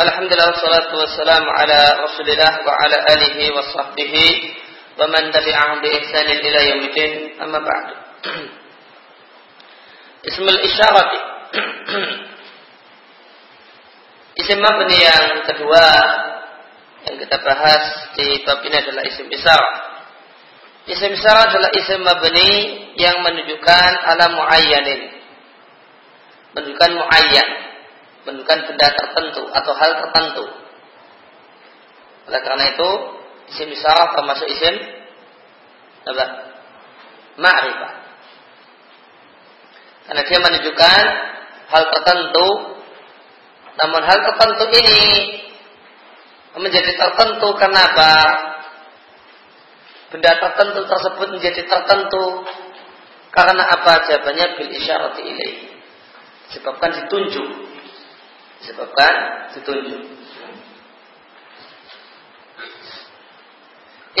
Alhamdulillah wassalatu wassalamu ala Rasulillah wa ala alihi wa sahbihi wa man tabi'ahum bi ihsanin ila yaumil amma ba'd. Ismul isyarati. Isim mabni yang kedua yang kita bahas di bab ini adalah isim isyarat. Isim isyarat adalah isim mabni yang menunjukkan ala muayyanin. Menunjukkan muayyan menunjukkan benda tertentu atau hal tertentu. Oleh karena itu, isim isyarat termasuk isim apa? Ma'rifah. Karena dia menunjukkan hal tertentu, namun hal tertentu ini menjadi tertentu kenapa? Benda tertentu tersebut menjadi tertentu karena apa? Jawabannya bil isyarati ilaih. Sebabkan ditunjuk disebabkan ditunjuk.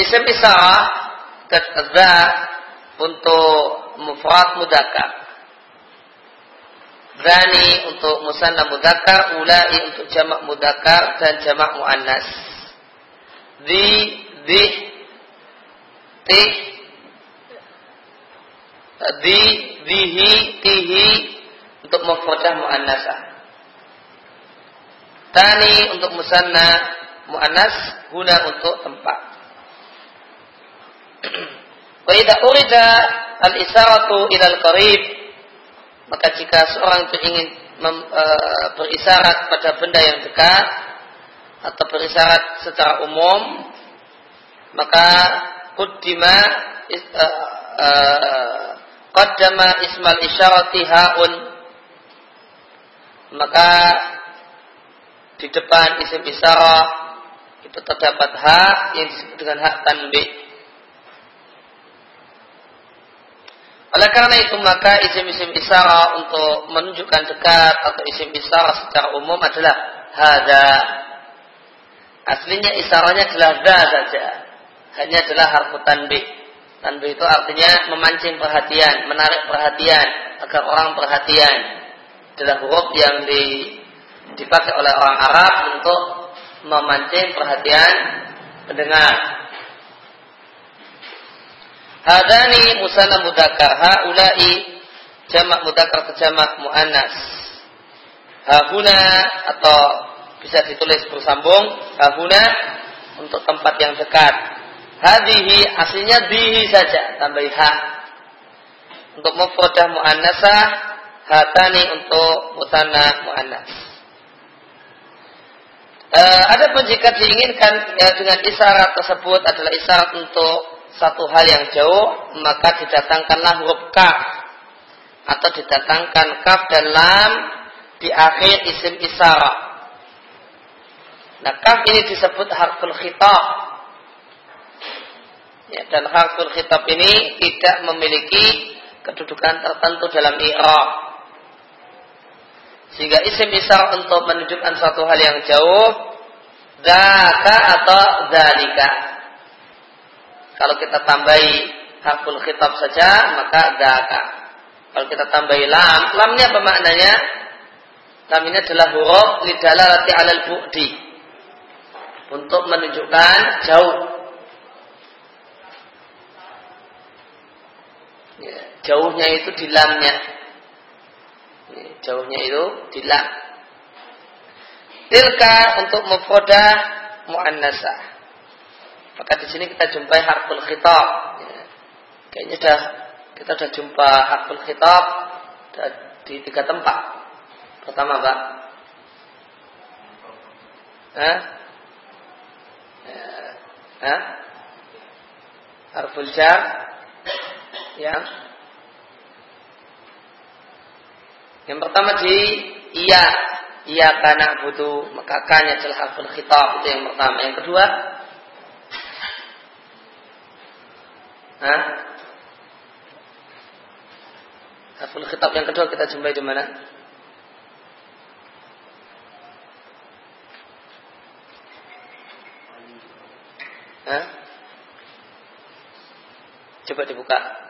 Isim isarah kata untuk mufrad mudakar. Zani untuk musanna mudakar, ulai untuk jamak mudakar dan jamak muannas. Di, di, ti, di, dihi, tihi untuk mufradah muannasah. Tani untuk musanna, muannas, guna untuk tempat. Wa idza urida al-isaratu ila al-qarib maka jika seorang itu ingin mem, e, berisyarat pada benda yang dekat atau berisyarat secara umum maka kuddima is, e, e, qaddama ismal isyarati haun maka di depan isim isyarah itu terdapat hak yang disebut dengan hak tanbih. Oleh karena itu maka isim-isim isyarah untuk menunjukkan dekat atau isim isyarah secara umum adalah hada. Aslinya isyarahnya adalah da saja. Hanya adalah harfu tanbih. Tanbih itu artinya memancing perhatian, menarik perhatian agar orang perhatian. Adalah huruf yang di dipakai oleh orang Arab untuk memancing perhatian pendengar. Hadani musana mudakar haulai jamak mudakar ke jamak muannas. Hahuna atau bisa ditulis bersambung hahuna untuk tempat yang dekat. Hadihi aslinya dihi saja tambah ha. Untuk mufradah muannasah hatani untuk musanna muannas. E, ada pun jika diinginkan ya, dengan isyarat tersebut adalah isyarat untuk satu hal yang jauh, maka didatangkanlah huruf kaf atau didatangkan kaf dan lam di akhir isim isyarat. Nah, kaf ini disebut harful khitab. Ya, dan harful khitab ini tidak memiliki kedudukan tertentu dalam i'rab. Sehingga isim isar untuk menunjukkan suatu hal yang jauh Daka atau dalika Kalau kita tambahi Hakul khitab saja Maka daka Kalau kita tambahi lam Lamnya apa maknanya? Lam ini adalah huruf Lidalalati alal bu'di. Untuk menunjukkan jauh. Ya, Jauhnya itu di lamnya jauhnya itu dilam. Tilka untuk mufrodah muannasah. Maka di sini kita jumpai harful khitab. Ya. Kayaknya sudah kita sudah jumpa harful khitab di tiga tempat. Pertama, Pak. Hah? Hah? Harful jar yang Yang pertama di iya, iya karena butuh maka adalah harful khitab itu yang pertama. Yang kedua, Hah? Khitab yang kedua kita jumpai di mana? Coba dibuka.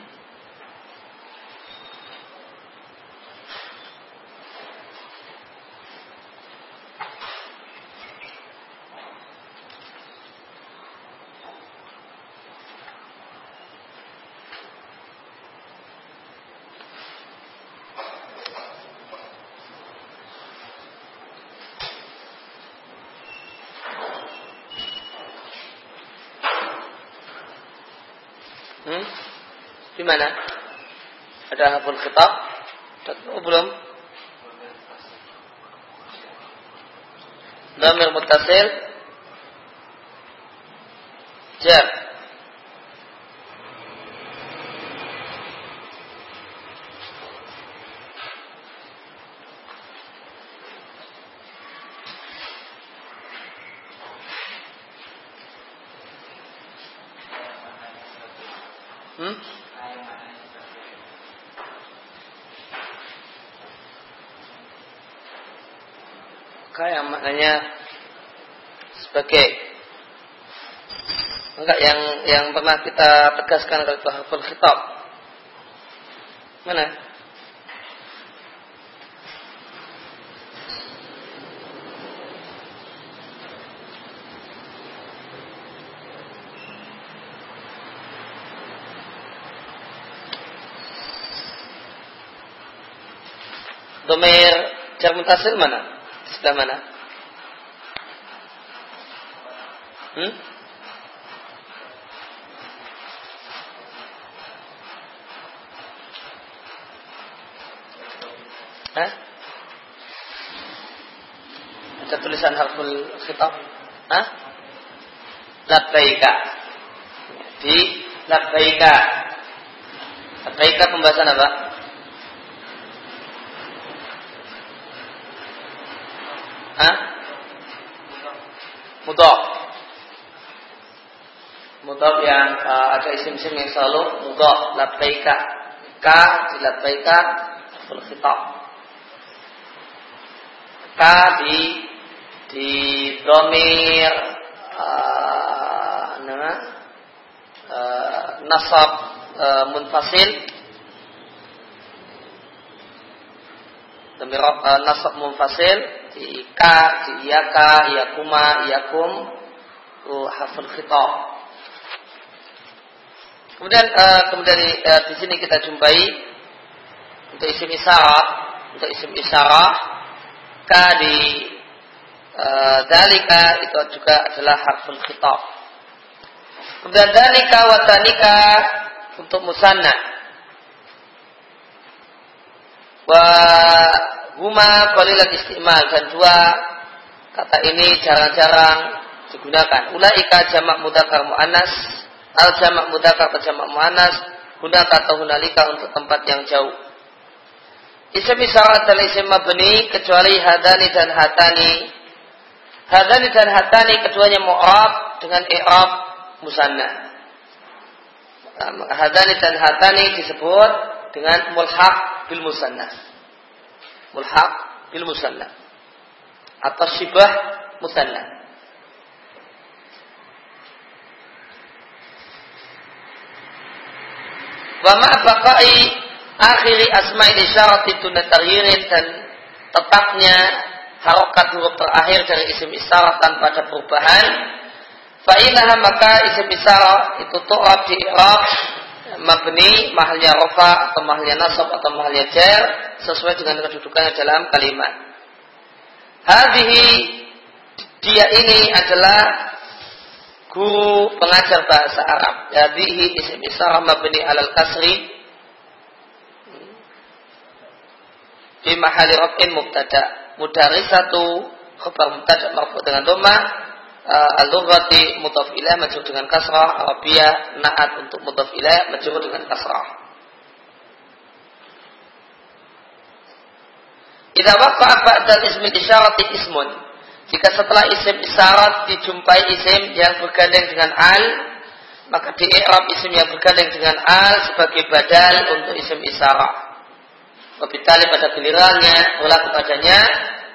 Di mana? Ada haful kitab? Oh, belum? Damir mutasil Jar Hmm? Kayak maknanya sebagai enggak yang yang pernah kita tegaskan kalau itu hafal. Mana? Domir jar mutasil mana? Sebelah mana? Hmm? Hah? Ada tulisan harful khitab? Hah? Labbaika. Di labbaika. Labbaika pembahasan apa? Hah? Mudok. Mudok yang uh, isim-isim yang selalu mudok. Labbaika. Ka di labbaika ful khitab. Ka di di domir uh, nama uh, nasab uh, munfasil domir uh, nasab munfasil di ka, di iyaka, iyakuma, iyakum, hafal khitab. Kemudian uh, kemudian uh, di sini kita jumpai untuk isim isyarat, untuk isim isyarat ka di uh, dalika itu juga adalah harful khitab. Kemudian dalika wa tanika untuk musanna. Wa huma qalilan istimal dan dua kata ini jarang-jarang digunakan. Ulaika jamak mudakar muannas, al jamak mudakar atau jamak muannas, gunakan atau hunalika untuk tempat yang jauh. Isim isyarat adalah isim mabni kecuali hadani dan hatani. Hadani dan hatani keduanya mu'rab dengan i'rab musanna. Hadani dan hatani disebut dengan mulhaq bil musanna mulhaq bil musanna atau syibah musanna. Wa ma baqai akhiri asma'il isyarat itu natayirin dan tetapnya harokat huruf terakhir dari isim isyarat tanpa ada perubahan Fa'inaha maka isim isyarat itu tu'rab di i'rab mabni mahalnya rofa atau mahalnya nasab atau mahalnya jar sesuai dengan kedudukannya dalam kalimat. Hadhihi dia ini adalah guru pengajar bahasa Arab. Hadhihi isim isyarat mabni alal kasri di mahali rafin mubtada mudarisatu khabar mubtada marfu dengan doma uh, al-lughati mudhaf ilaih majrur dengan kasrah, Arabia naat untuk mudhaf ilaih majrur dengan kasrah. Idza waqa'a ba'da ismi isyarati ismun. Jika setelah isim isyarat dijumpai isim yang bergandeng dengan al, maka di i'rab isim yang bergandeng dengan al sebagai badal untuk isim isyarat. Wabitali pada gilirannya berlaku padanya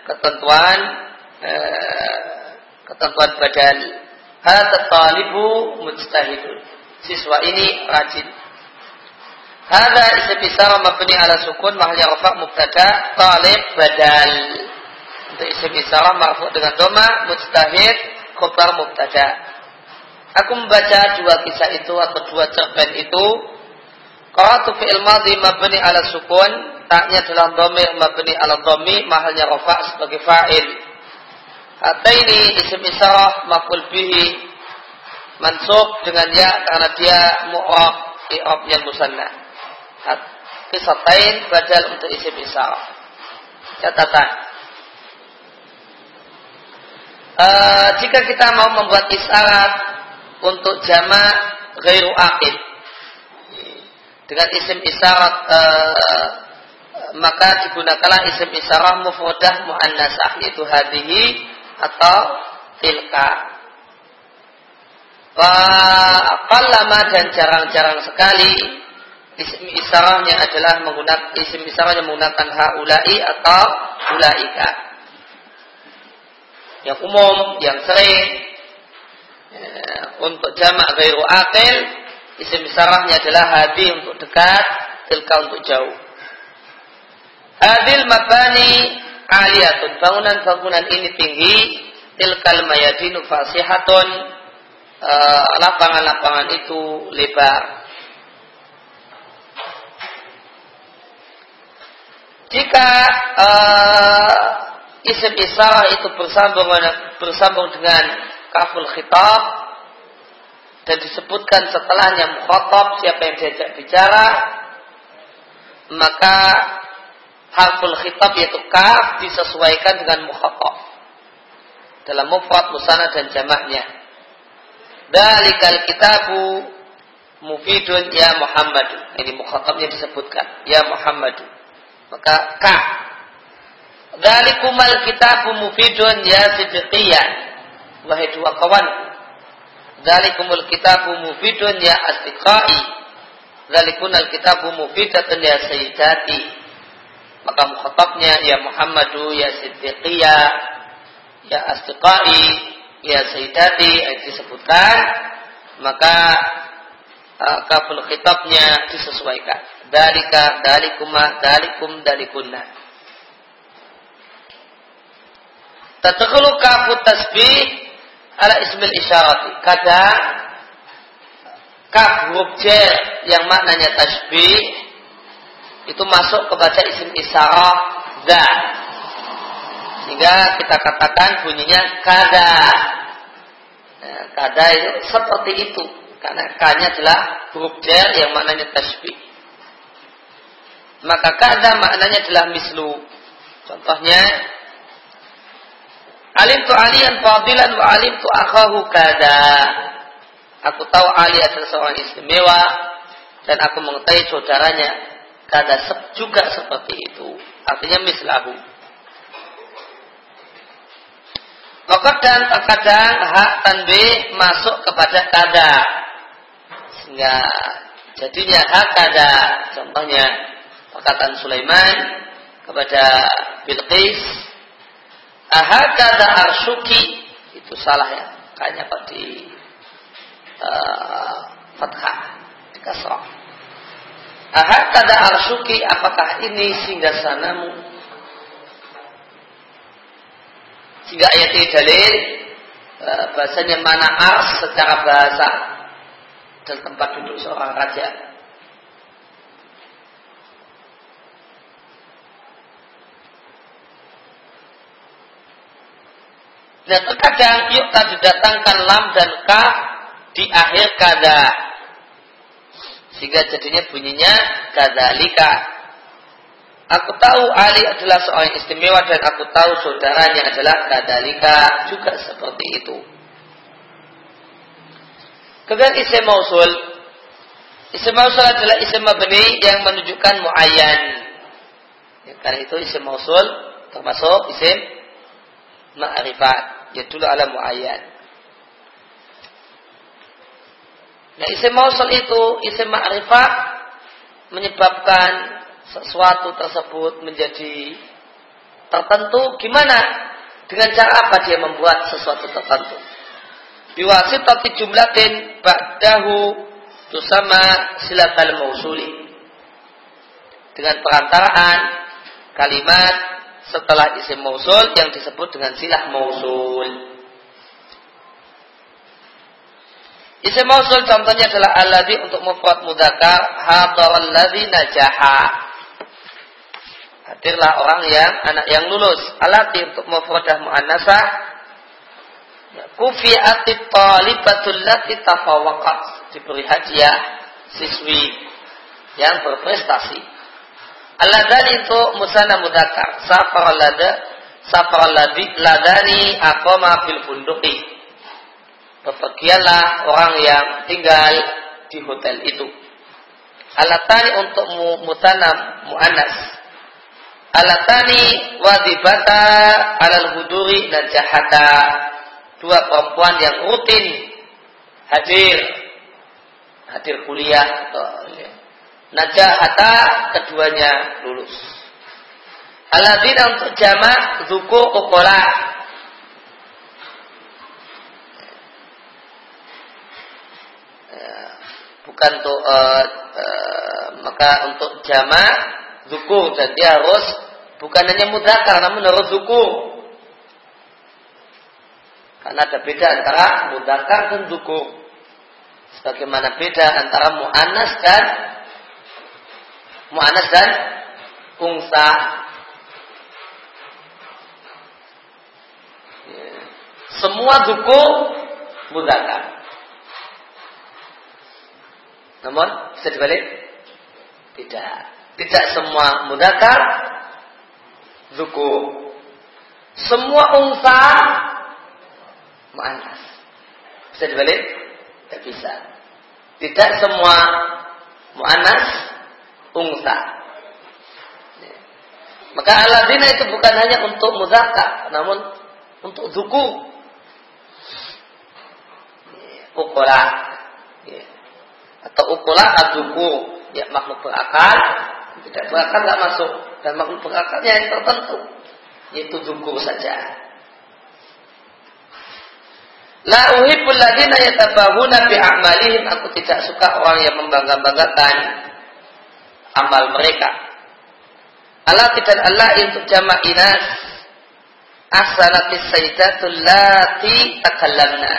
ketentuan eh, ketentuan badan. Hada talibu mujtahidun. Siswa ini rajin. Hada isim isara mabni ala sukun mahalnya rafa mubtada talib badal. Untuk isim isara marfu dengan doma mujtahid khobar mubtada. Aku membaca dua kisah itu atau dua cerpen itu. Qara'atu fi'il madhi mabni ala sukun. Taknya dalam domir mabni ala domi mahalnya rafa sebagai fa'il ini isim isarah maful bihi mansub dengan ya karena dia mu'rab i'rabnya musanna. Kisatain badal untuk isim isyarat. Catatan. Uh, jika kita mau membuat isyarat untuk jamak ghairu aqid dengan isim isyarat uh, maka digunakanlah isim isyarat mufradah muannasah yaitu hadhihi atau tilka. Qallama dan jarang-jarang sekali isim isyaratnya adalah menggunakan isim isyaratnya menggunakan haulai atau ulaika. Yang umum, yang sering ya, untuk jamak ghairu akil isim isyaratnya adalah hadi untuk dekat, tilka untuk jauh. Hadil mabani aliyatun. Bangunan-bangunan ini tinggi. Tilkal mayadinu fasihatun. Uh, lapangan-lapangan itu lebar. Jika uh, isim isara itu bersambung bersambung dengan kaful khitab dan disebutkan setelahnya mukhatab siapa yang diajak bicara maka harful khitab yaitu kaf disesuaikan dengan mukhatab dalam mufrad musana dan jamaknya. Dalikal kitabu mufidun ya Muhammad. Ini mukhatabnya disebutkan ya Muhammad. Maka ka. Dalikumal kitabu mufidun ya sidqiyah. Wahai dua kawan. Dalikumul kitabu mufidun ya asdiqai. Dalikunal kitabu mufidatun ya sayyidati maka mukhatabnya ya Muhammadu ya Siddiqiyah ya Asdiqai ya Sayyidati disebutkan maka uh, kaful khitabnya disesuaikan dalika dalikuma dalikum dalikunna Tadkhulu kafu tasbih ala ismil isyarati kadang kaf huruf yang maknanya tasbih itu masuk kepada isim isyarah za. Sehingga kita katakan bunyinya kada. Nah, kada itu seperti itu. Karena kanya adalah huruf jar yang maknanya tasbih. Maka kada maknanya adalah mislu. Contohnya Alim tu alian fadilan wa alim tu akhahu kada. Aku tahu Ali adalah seorang istimewa dan aku mengetahui saudaranya kada juga seperti itu. Artinya mislahu. Maka dan terkadang hak tanbih masuk kepada kada. Sehingga jadinya hak kada. Contohnya perkataan Sulaiman kepada Bilqis. Kada arsuki. Itu salah ya. Kayaknya Pak di uh, fathah. Di kasrah. Ahakada arsuki apakah ini singgah sanamu? Sehingga ayat ini dalil e, bahasanya mana ars secara bahasa dan tempat duduk seorang raja. Dan terkadang yuk tak didatangkan lam dan kaf di akhir kada sehingga jadinya bunyinya kadzalika. Aku tahu Ali adalah seorang istimewa dan aku tahu saudaranya adalah kadzalika juga seperti itu. Kemudian isim mausul. Isim mausul adalah isim mabni yang menunjukkan muayyan. Ya, karena itu isim mausul termasuk isim ma'rifat. Ya dulu ala muayyan. Nah isim mausul itu isim ma'rifat menyebabkan sesuatu tersebut menjadi tertentu. Gimana? Dengan cara apa dia membuat sesuatu tertentu? Tapi jumlatin ba'dahu tusama silatal mausuli. Dengan perantaraan kalimat setelah isim mausul yang disebut dengan silah mausul Isim mausul contohnya adalah alladhi untuk mufrad mudzakkar hadaral ladzi najaha. Hadirlah orang yang anak yang lulus. Alati untuk mufradah muannasah kufiatit talibatul lati diberi hadiah siswi yang berprestasi. Aladani itu musana mudakar. Safar alada, safar aladi, ladani akoma fil bunduki. Bepergianlah orang yang tinggal di hotel itu. Alatani untuk mutanam mu'anas. Alatani wadibata alal huduri dan jahata. Dua perempuan yang rutin hadir. Hadir kuliah. Ya. Najahata keduanya lulus. Aladina untuk jamak zukur ukola. Bukan untuk uh, uh, maka untuk jama zukur dan dia harus bukan hanya mudakar namun harus zukur karena ada beda antara mudakar dan zukur sebagaimana beda antara mu'anas dan mu'anas dan ungsa semua zukur mudakar namun bisa dibalik? Tidak. Tidak semua mudakar zuku. Semua unsa mu'anas. Bisa dibalik? Tidak bisa. Tidak semua mu'anas unsa. Maka aladina itu bukan hanya untuk mudakar, namun untuk zuku. Ukulah atau ukulah aduku ya makhluk berakal. Tidak berakal nggak masuk. Dan makhluk berakalnya yang tertentu yaitu zukur saja. La uhibbul ladina yatabahuna bi a'malihim. Aku tidak suka orang yang membangga-banggakan amal mereka. Allah tidak Allah untuk jama' inas asalatis sayyidatul lati takallamna.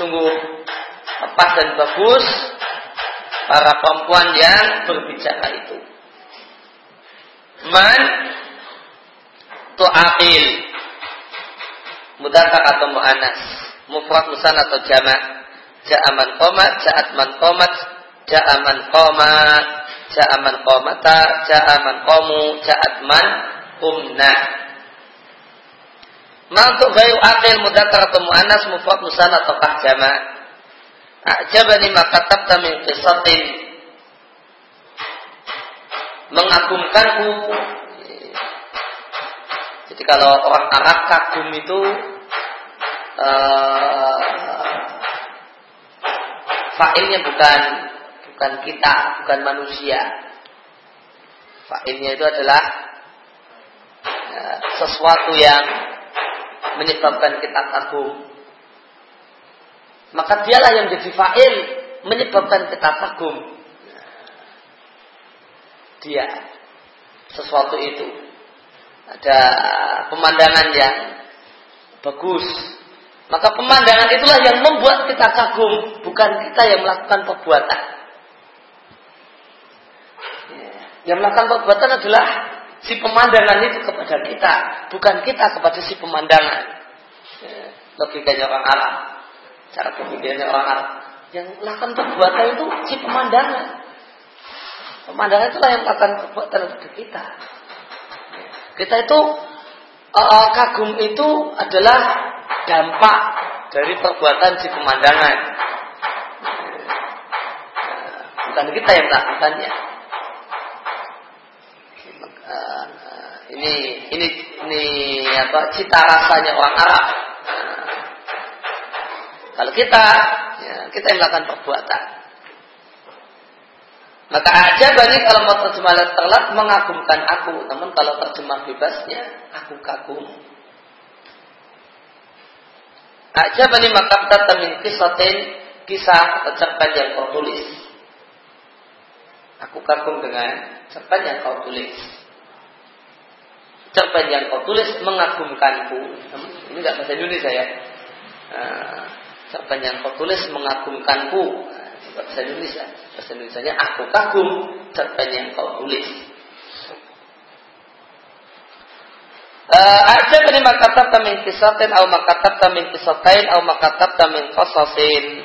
Sungguh pas dan bagus para perempuan yang berbicara itu. Man tu'aqil mudakar atau mu'anas mufrad musan atau jamak ja'aman qomat ja'at man qomat ja'aman qomat ja'aman qomata ja'aman qomu ja'at man umna Ma untuk gayu akil mudakar atau mu'anas mufrad musan atau kah jamak A'jabani makatabta min qisatin. Mengagumkanku jadi kalau orang Arab kagum itu uh, fa'ilnya bukan bukan kita, bukan manusia. Fa'ilnya itu adalah uh, sesuatu yang menyebabkan kita kagum maka dialah yang jadi fa'il menyebabkan kita kagum. Dia sesuatu itu ada pemandangan yang bagus. Maka pemandangan itulah yang membuat kita kagum, bukan kita yang melakukan perbuatan. Yang melakukan perbuatan adalah si pemandangan itu kepada kita, bukan kita kepada si pemandangan. Logikanya orang Arab cara pemikirannya orang Arab. Yang melakukan perbuatan itu si pemandangan. Pemandangan itulah yang melakukan perbuatan untuk kita. Kita itu uh, kagum itu adalah dampak dari perbuatan si pemandangan. Bukan kita yang melakukannya. Ini ini ini apa cita rasanya orang Arab kalau kita, ya, kita yang melakukan perbuatan. Maka aja banyak kalau mau terjemah telat mengagumkan aku. Namun kalau terjemah bebasnya, aku kagum. Aja banyak maka kata min kisatin kisah atau cerpen yang kau tulis. Aku kagum dengan cerpen yang kau tulis. Cerpen yang kau tulis mengagumkanku. Ini enggak bahasa Indonesia ya. Nah, Cerpen yang kau tulis mengagumkanku. Bahasa Indonesia. Bahasa Indonesia aku kagum cerpen yang kau tulis. Aja bani makatab tamin kisatin au makatab tamin kisatain au makatab tamin kososin.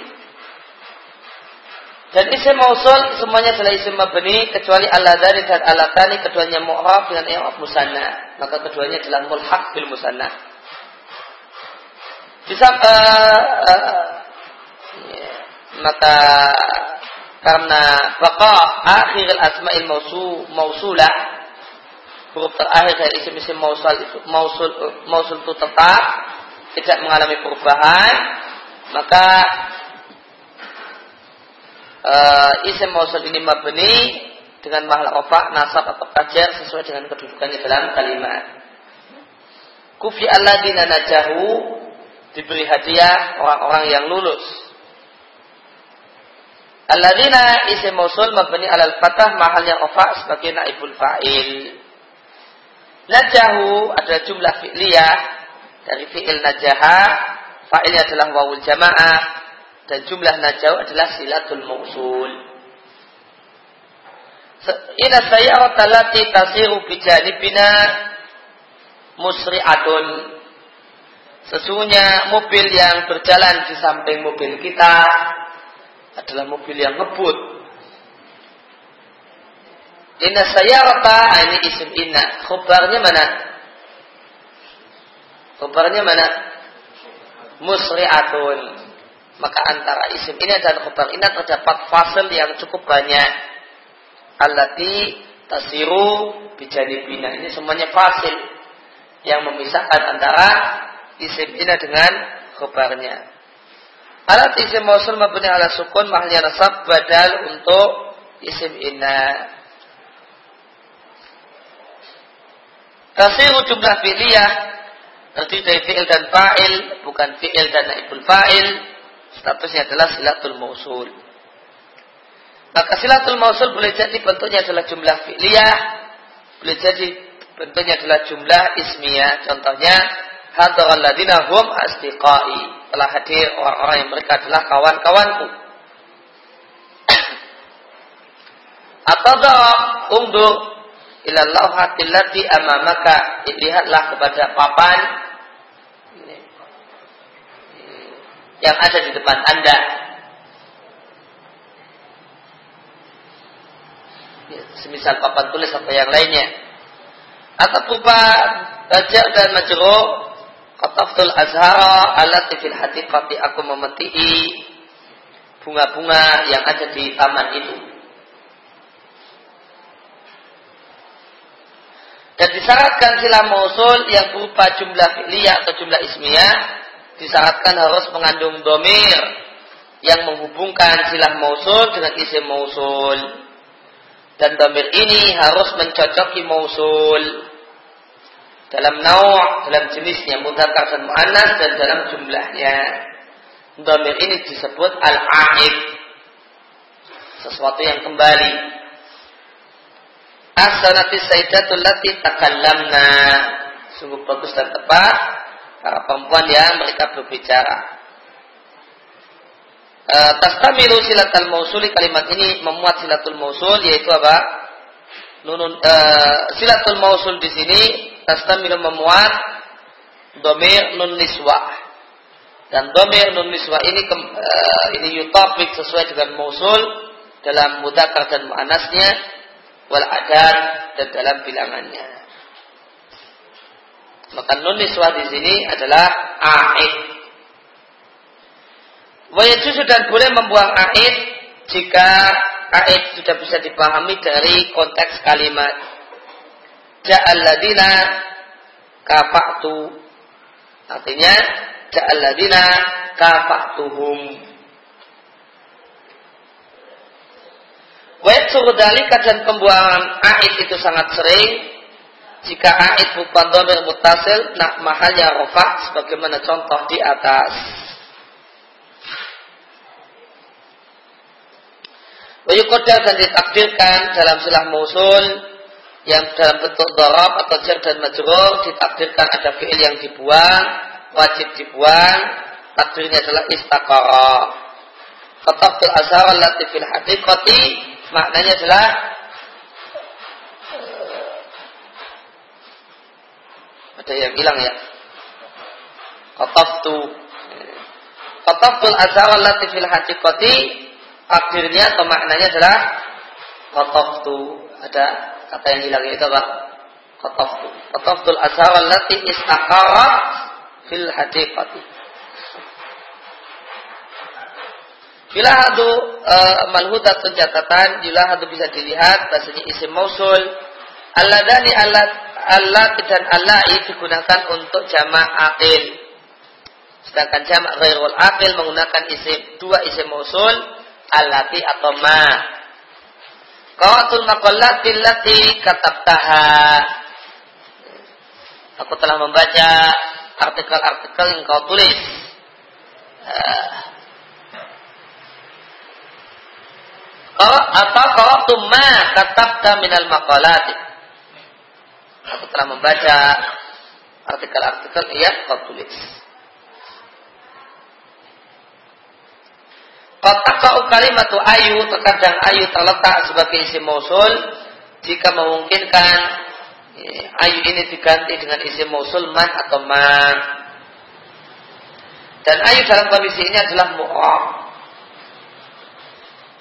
Dan isim mausul semuanya adalah isim mabni kecuali dari dan alatani keduanya mu'rab dengan i'rab musanna. Maka keduanya adalah mulhaq bil musanna. Bisa uh, uh, maka karena baqa akhir asma'il mausul mausulah huruf terakhir dari isim-isim mausul itu mausul mausul itu tetap tidak mengalami perubahan maka uh, isim mausul ini mabni dengan mahal ofa, nasab atau kajar sesuai dengan kedudukannya dalam kalimat. Kufi alladina najahu diberi hadiah orang-orang yang lulus. Alladina isim mausul mabni alal fatah mahalnya ofa sebagai naibul fa'il. Najahu adalah jumlah fi'liyah dari fi'il najaha. Fa'ilnya adalah wawul jamaah dan jumlah najau adalah silatul mausul. Ila sayyarat allati tasiru bi janibina musri'atun. Sesungguhnya mobil yang berjalan di samping mobil kita adalah mobil yang ngebut. Inna sayyarata ah, ini isim inna. Khobarnya mana? Khobarnya mana? Musri'atun maka antara isim ini dan khobar ini terdapat fasel yang cukup banyak. Alati tasiru bina Ini semuanya fasil yang memisahkan antara isim ini dengan khobarnya. Alat isim mausul mabni ala sukun mahalnya nasab badal untuk isim inna. Tasiru jumlah fi'liyah terdiri dari fi'il dan fa'il, bukan fi'il dan naibul fa'il statusnya adalah silatul mausul. Maka silatul mausul boleh jadi bentuknya adalah jumlah fi'liyah, boleh jadi bentuknya adalah jumlah ismiyah. Contohnya, hadaral ladina hum astiqai. Telah hadir orang-orang yang mereka adalah kawan-kawanku. Atau undur ilallah hatilati amamaka. Lihatlah kepada papan yang ada di depan Anda. Ya, semisal papan tulis atau yang lainnya. Atau berupa bajak dan majro Qataftul azhara alati fil hatiqati aku memetii bunga-bunga yang ada di taman itu. Dan disyaratkan sila mausul yang berupa jumlah fi'liyah atau jumlah ismiyah disyaratkan harus mengandung domir yang menghubungkan silah mausul dengan isim mausul. Dan domir ini harus mencocoki mausul dalam nawa, dalam jenisnya, mudzakkar dan mu'annas dan dalam jumlahnya. Domir ini disebut al-a'id. Sesuatu yang kembali. Asanati sayyidatul lati takallamna. Sungguh bagus dan tepat para perempuan yang mereka berbicara. E, Tastamilu silatul mausuli kalimat ini memuat silatul mausul yaitu apa? Nunun e, silatul mausul di sini tastamilu memuat domir nun niswah dan domir nun niswah ini e, ini yutafik sesuai dengan mausul dalam mudakar dan mu'anasnya wal adad dan dalam bilangannya. Maka nun niswah di sini adalah aid. Wayajuzu dan boleh membuang aid jika aid sudah bisa dipahami dari konteks kalimat. Ja'alladina kafa'tu. Artinya ja'alladina kafa'tuhum. Wayat suruh dalika dan pembuangan aid itu sangat sering jika a'id bukan domir mutasil, nak mahalnya rofa sebagaimana contoh di atas. Wayukodar dan ditakdirkan dalam silah musul yang dalam bentuk dorob atau jar dan majrur ditakdirkan ada fi'il yang dibuang, wajib dibuang, takdirnya adalah istakara. Fatafil azhar latifil hatiqati maknanya adalah Ada yang hilang ya. Qataftu. Qataftul azhar allati fil haqiqati takdirnya atau maknanya adalah tu Ada kata yang hilang itu apa? Qataftu. Qataftul asar allati istaqarat fil hadiqati. Bila hadu e, malhudat pencatatan, bila hadu bisa dilihat bahasanya isim mausul alladani alat Allah dan Allah digunakan untuk jamak akil. Sedangkan jamak ghairul akil menggunakan isim dua isim mausul alati atau ma. Qawatul maqallati allati katabtaha. Aku telah membaca artikel-artikel yang kau tulis. Uh, atau qawatu ma katabta minal maqalat. Aku telah membaca artikel-artikel yang kau tulis. Kotak kalimatu ayu terkadang ayu terletak sebagai isim mausul jika memungkinkan eh, ayu ini diganti dengan isim mausul man atau man. Dan ayu dalam kondisi ini adalah mu'rab.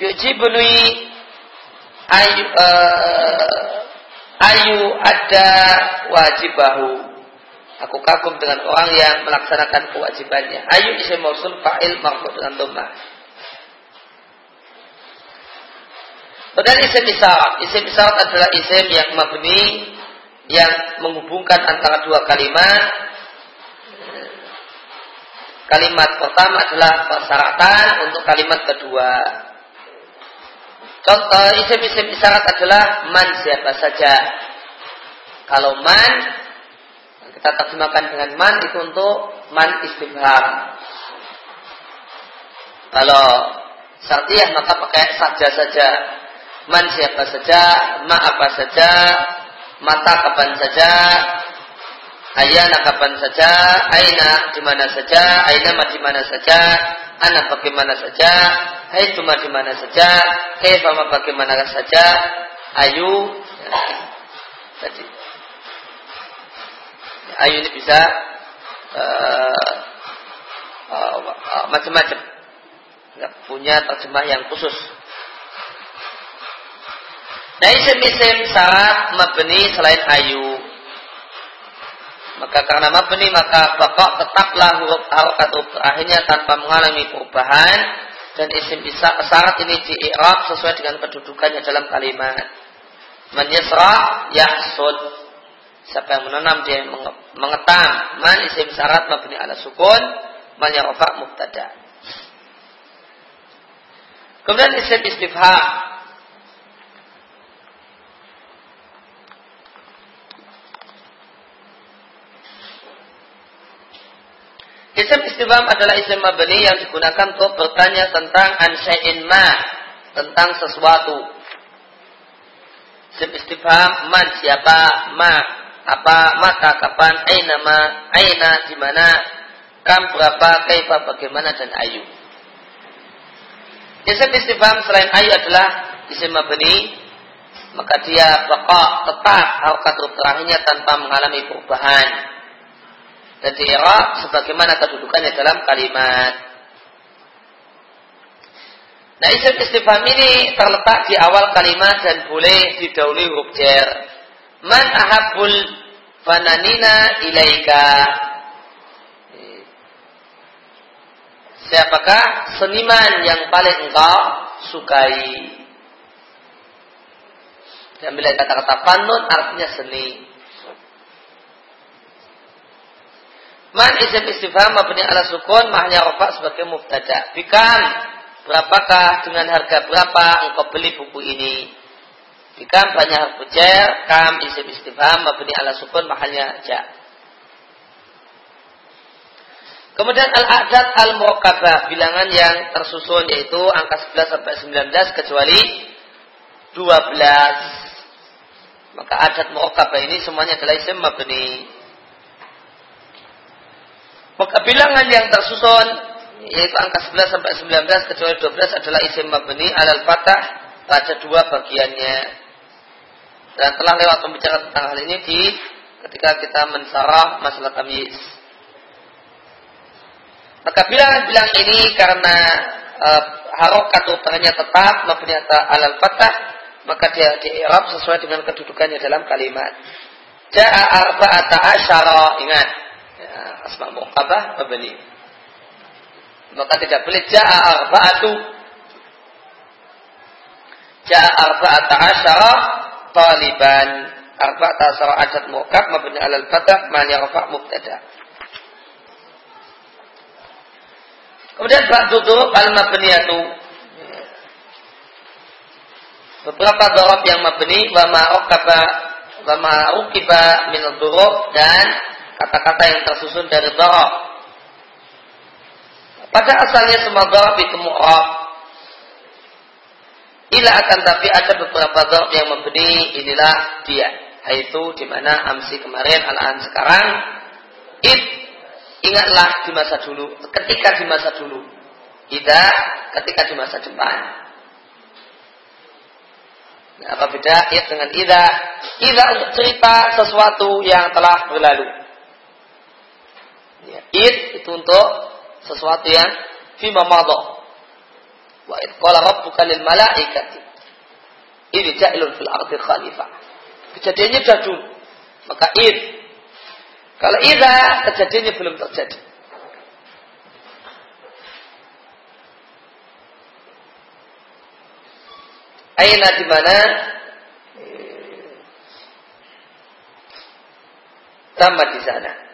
Yujibuni ayu uh, ayu ada wajibahu. Aku kagum dengan orang yang melaksanakan kewajibannya. Ayu isim mausul fa'il marfu dengan dhammah. Padahal isim isyarat. Isim isyarat adalah isim yang mabni yang menghubungkan antara dua kalimat. Kalimat pertama adalah persyaratan untuk kalimat kedua. Contoh isim-isim isyarat adalah man siapa saja. Kalau man kita terjemahkan dengan man itu untuk man istimham. Kalau syartiyah maka pakai saja saja man siapa saja, ma apa saja, mata kapan saja, ayana kapan saja, aina di mana saja, aina ma di mana saja, anak bagaimana saja, hai cuma di mana saja, kaifa ma bagaimana saja, ayu. Ayu ini bisa uh, uh, uh, macam-macam. Nggak punya terjemah yang khusus. Nah isim-isim syarat mabni selain ayu. Maka karena mabni maka pokok tetaplah huruf harokat akhirnya tanpa mengalami perubahan dan isim syarat ini di i'rab sesuai dengan kedudukannya dalam kalimat. Man yasra yahsud. Siapa yang menanam dia mengetam. Man isim syarat mabni ala sukun. Man yarfa mubtada. Kemudian isim istifham Isim istifham adalah isim mabni yang digunakan untuk bertanya tentang ansya'in ma, tentang sesuatu. Isim istifham man siapa, ma apa, mata kapan, aina ma, aina di mana, kam berapa, kaifa bagaimana dan ayu. Isim istifham selain ayu adalah isim mabni, maka dia pokok tetap harokat terakhirnya tanpa mengalami perubahan dan di sebagaimana kedudukannya dalam kalimat. Nah isim istifham ini terletak di awal kalimat dan boleh didahului huruf jar. Man ahabul fananina ilaika. Siapakah seniman yang paling engkau sukai? Dan bila kata-kata panun artinya seni. Man isim istifham mabni ala sukun mahnya rofa sebagai mubtada. Bikam berapakah dengan harga berapa engkau beli buku ini? Bikam banyak harfu kam isim istifham mabni ala sukun mahalnya ja. Kemudian al-a'dad al-murakabah bilangan yang tersusun yaitu angka 11 sampai 19 kecuali 12. Maka adat murakabah ini semuanya adalah isim mabni. Bilangan yang tersusun yaitu angka 11 sampai 19 kecuali 12 adalah isim mabni alal fatah pada dua bagiannya. Dan telah lewat pembicaraan tentang hal ini di ketika kita mensarah masalah tamyiz. Maka bilangan-bilangan ini karena uh, harokat utaranya tetap mabni alal fatah maka dia di i'rab sesuai dengan kedudukannya dalam kalimat. Ja'a arba'ata asyara ingat asma muqabah mabni. Maka tidak boleh ja'a arba'atu. Ja'a arba'ata asyara taliban. Arba'ata asyara ajat muqab mabni alal fatah man yarfa' mubtada. Kemudian ba'du durub al-mabniyatu. Beberapa dorob yang mabni. Wa ma'rukaba wa ma'rukiba min durub dan kata-kata yang tersusun dari dorob. Pada asalnya semua dorob itu mu'rab. Ila akan tapi ada beberapa dorob yang mabni inilah dia. Yaitu di mana amsi kemarin, al-an sekarang. It Ingatlah di masa dulu, ketika di masa dulu. Tidak ketika di masa depan. Nah, apa beda ya dengan ida? Ida untuk cerita sesuatu yang telah berlalu. Ya, id itu untuk sesuatu yang fima madha. Wa id qala rabbuka lil malaikati ini ja'ilun fil ardi khalifah. Kejadiannya sudah dulu. Maka id kalau ida kejadiannya belum terjadi. Aina di mana? Tambah di sana.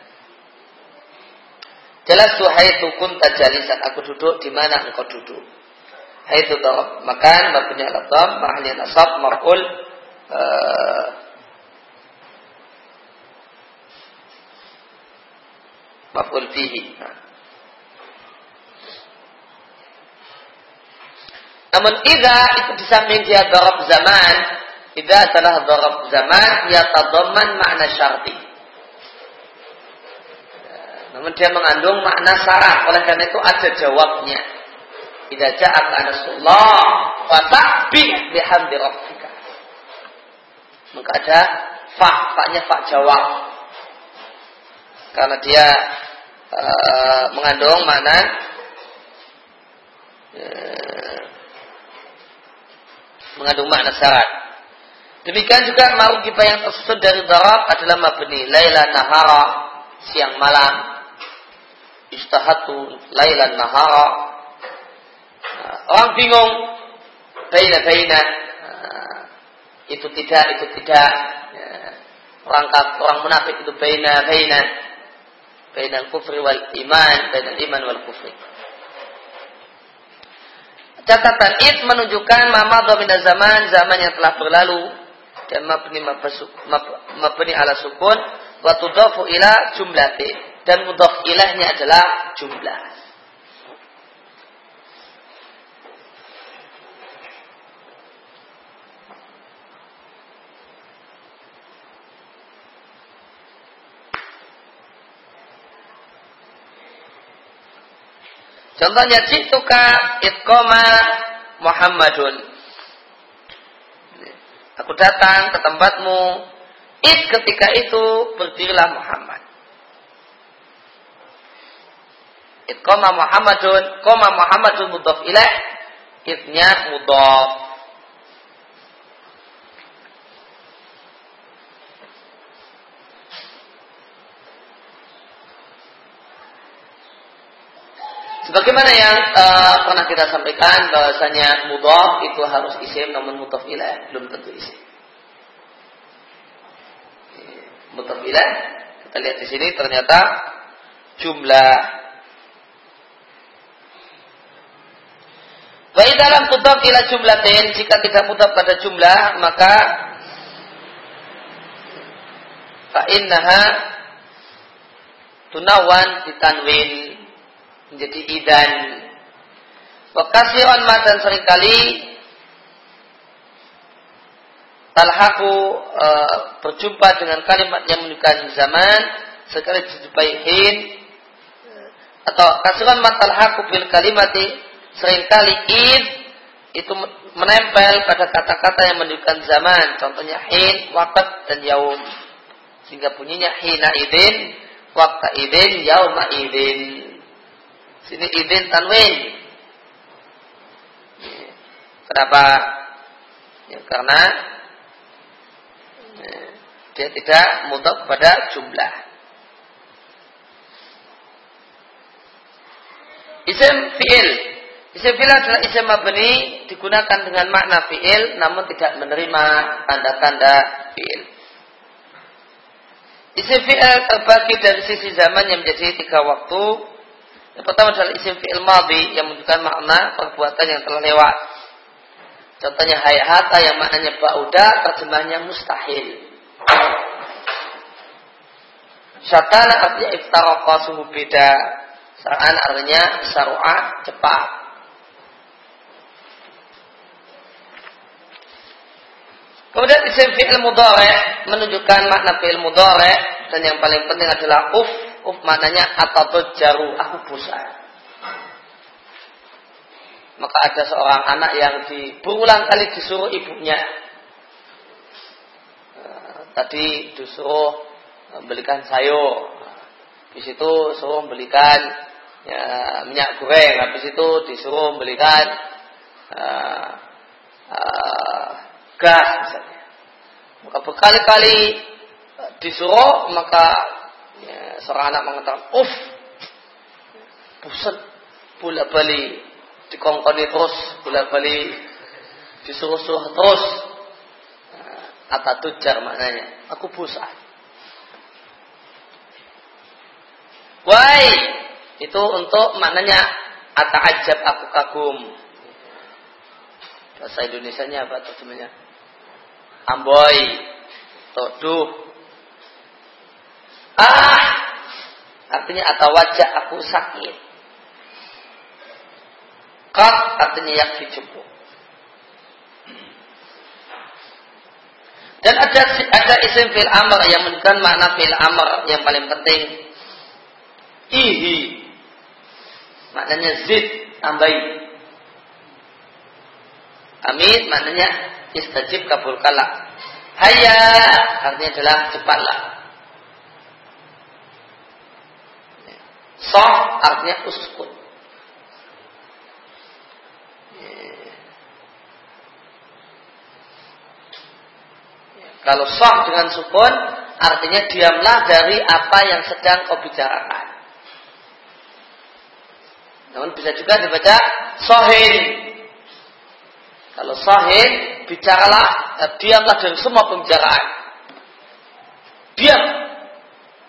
Jelas suhaitu kunta jalisan. Aku duduk di mana engkau duduk. Haitu darab makan mabni ala dham mahli nasab mar'ul uh, maf'ul fihi. Namun idza itu di samping dia darab zaman, idza adalah darab zaman ya tadamman makna syarti. Namun dia mengandung makna syarat, oleh karena itu ada jawabnya. Idza ja'aka Rasulullah wa ta'bih bihamdi rabbika. Maka ada fa, fa-nya fa jawab. Karena dia uh, mengandung mana uh, mengandung makna syarat. Demikian juga kita yang tersusun dari darab adalah mabni laila nahara siang malam istahatu laila nahara. Uh, orang bingung. Baina baina uh, itu tidak itu tidak. Uh, orang orang munafik itu baina baina bainal kufri wal iman, bainal iman wal kufri. Catatan id menunjukkan mama domina zaman, zaman yang telah berlalu. Dan mabni mabni ala sukun. Wa tudafu ila jumlati dan mudhaf ilahnya adalah jumlah. Contohnya cituka itkoma Muhammadun. Aku datang ke tempatmu. It ketika itu berdirilah Muhammad. Itkoma Muhammadun. Koma Muhammadun mudhaf ilaih. Itnya mudhaf. Sebagaimana yang uh, pernah kita sampaikan bahwasanya mudhaf itu harus isim namun mudhaf ilaih belum tentu isim. Mudhaf ilaih kita lihat di sini ternyata jumlah Baik dalam mudhaf ila jumlatin jika tidak mudhaf pada jumlah maka fa innaha tunawan ditanwin menjadi idan. Wakasiran matan sering kali talhaku e, berjumpa dengan kalimat yang menunjukkan zaman sekali dijumpai hin atau kasiran matalhaku bil kalimati sering kali id itu menempel pada kata-kata yang menunjukkan zaman contohnya hin, waktu dan yaum sehingga bunyinya hina idin, waktu idin, yauma idin Sini idin tanwin. Kenapa? Ya, karena ya, dia tidak mudah kepada jumlah. Isim fi'il. Isim fi'il adalah isim mabni digunakan dengan makna fi'il namun tidak menerima tanda-tanda fi'il. Isim fi'il terbagi dari sisi zaman yang menjadi tiga waktu. Yang pertama adalah isim fi'il madhi yang menunjukkan makna perbuatan yang telah lewat. Contohnya hayata yang maknanya ba'uda, terjemahnya mustahil. Syatana artinya iftaraka sungguh beda. Sa'an artinya saru'a cepat. Kemudian isim fi'il mudhari menunjukkan makna fi'il mudhari dan yang paling penting adalah uf. Uf maknanya atau jaru aku bosan. Maka ada seorang anak yang di, berulang kali disuruh ibunya. Eh, tadi disuruh belikan sayur. Di situ suruh belikan ya, minyak goreng. Habis itu disuruh belikan uh, uh, gas misalnya. Maka berkali-kali disuruh maka ya, seorang anak mengatakan, uff, bosan pula balik dikongkoni terus, pula balik disuruh-suruh terus. Nah, tujar maknanya. Aku bosan. Why? Itu untuk maknanya ata'ajab aku kagum. Bahasa Indonesia-nya apa terjemahnya? Amboy. Toduh. Ah! Artinya atau wajah aku sakit. Kak artinya yang cukup. Dan ada ada isim fil amr yang menunjukkan makna fil amr yang paling penting ihi maknanya zid tambahi amin maknanya istajib kabulkanlah haya artinya adalah cepatlah soh artinya uskun Kalau soh dengan sukun artinya diamlah dari apa yang sedang kau bicarakan. Namun bisa juga dibaca sohin. Kalau sohin, bicaralah, eh, diamlah dari semua pembicaraan. Diam.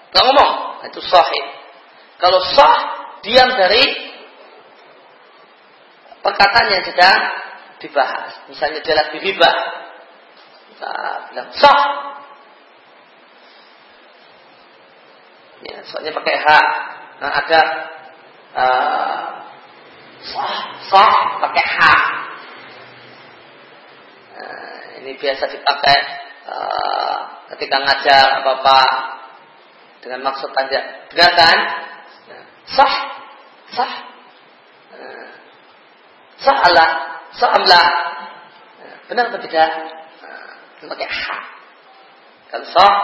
Nggak ngomong. Nah, itu sohin. Kalau soh, diam dari perkataan yang sedang dibahas. Misalnya dia lagi riba. Kita bilang soh. Ya, soalnya pakai H. Nah, ada uh, sah, sah pakai h. Uh, ini biasa dipakai uh, ketika ngajar apa apa dengan maksud. Benar kan? Sah, sah, uh, sah Allah, sah Allah. Benar atau tidak? Pakai h. Kalau sah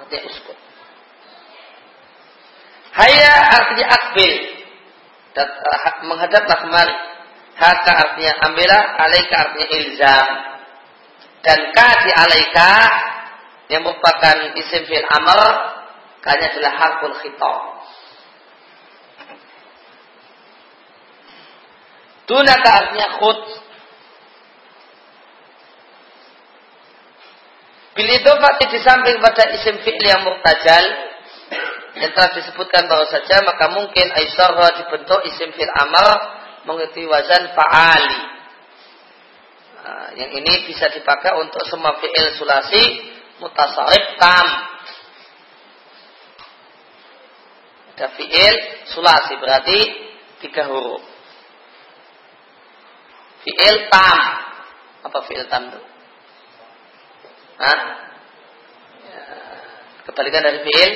artinya uskut. Haya artinya akbil menghadaplah kemari. Haka artinya ambillah, alaika artinya ilzam. Dan ka di alaika yang merupakan isim fil amr, kanya adalah harful khitab. Dunaka artinya khut. Bila itu di samping pada isim fi'il yang murtajal, yang telah disebutkan baru saja maka mungkin aisyarra dibentuk isim fil amal mengikuti wazan fa'ali. Nah, yang ini bisa dipakai untuk semua fi'il sulasi mutasarif tam. Ada fi'il sulasi berarti tiga huruf. Fi'il tam. Apa fi'il tam itu? Hah? Ya, kebalikan dari fi'il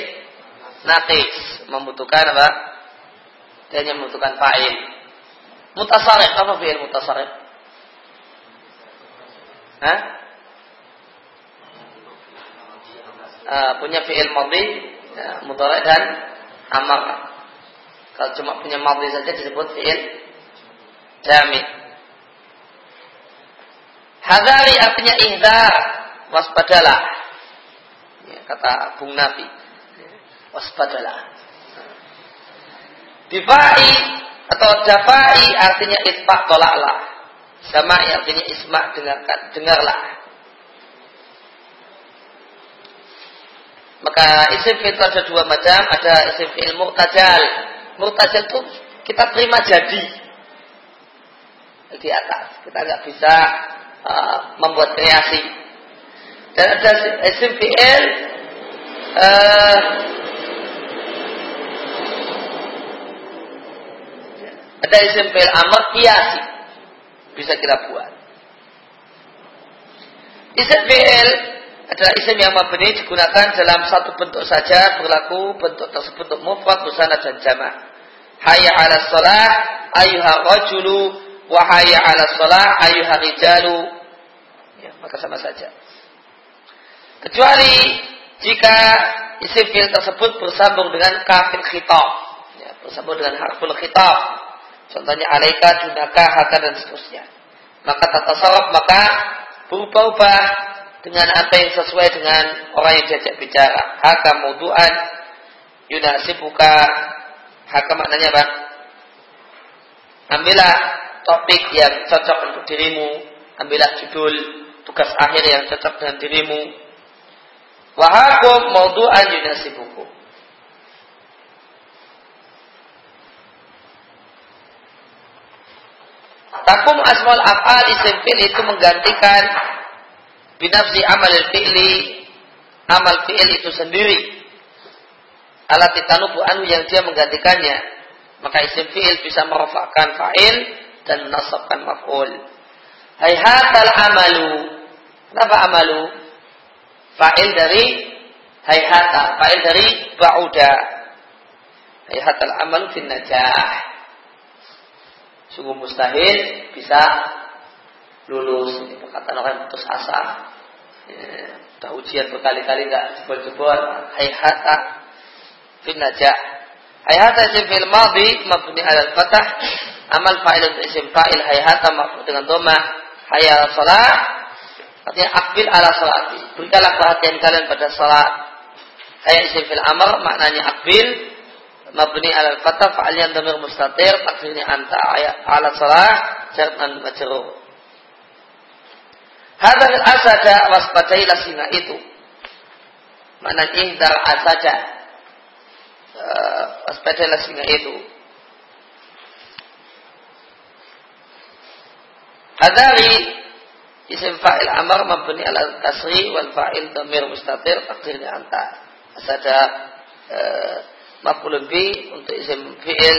Nakis membutuhkan apa? Dia hanya membutuhkan fa'il. Mutasarif apa fi'il mutasarif? Hah? Uh, punya fi'il madhi, ya, mudhari dan amar. Kalau cuma punya madhi saja disebut fi'il jami. Hadari artinya ihdar, waspadalah. Ya, kata Bung Nabi. Waspadalah. Difai atau dafai artinya itbak tolaklah. Sama artinya isma dengarkan, dengarlah. Maka isim fi'il ada dua macam, ada isim fi'il murtajal. Murtajal itu kita terima jadi di atas. Kita nggak bisa uh, membuat kreasi. Dan ada isim fi'il uh, ada isim fi'il amr kiasi. Bisa kita buat. Isim fi'il adalah isim yang mabni digunakan dalam satu bentuk saja berlaku bentuk tersebut untuk mufrad, busana dan jamak. Hayya 'ala shalah ayyuha rajulu wa hayya 'ala shalah ayyuha rijalu. Ya, maka sama saja. Kecuali jika isim fi'il tersebut bersambung dengan kafir khitab. Ya, bersambung dengan harful khitab. Contohnya alaika, dunaka, haka dan seterusnya. Maka tata saraf maka berubah-ubah dengan apa yang sesuai dengan orang yang diajak bicara. Haka mudu'an yunasibuka haka maknanya apa? Ambillah topik yang cocok untuk dirimu, ambillah judul tugas akhir yang cocok dengan dirimu. Wahakum maudu'an yunasibuku. Takum asmal af'al isim itu menggantikan binafsi amal fi'li amal fi'il itu sendiri. Alat titanubu anu yang dia menggantikannya. Maka isim fi'il bisa merofakkan fa'il dan menasabkan maf'ul. Hayhatal amalu. Kenapa amalu? Fa'il dari hayhata fa'il dari ba'uda. Hayhatal amalu fin najah sungguh mustahil bisa lulus. Ini perkataan orang yang putus asa. Ya, ujian berkali-kali nggak jebol-jebol. Hayhata fil najah. Hayhata isim fil madhi mabni ala fatah. Amal fa'il untuk isim fa'il hayhata maf'ul dengan doma hayal salat artinya akbil ala salati berikanlah perhatian kalian pada salat hayat isim fil amr maknanya akbil mabni ala fatah fa'alnya damir mustatir takdirnya anta ala salat jarman majrur Hadal asada waspadailah singa itu. Mana ihdar asada. Uh, waspadailah singa itu. Hadari isim fa'il amar mabni ala kasri wal fa'il damir mustatir takdirnya anta. Asada uh, maf'ulun bi untuk isim fi'il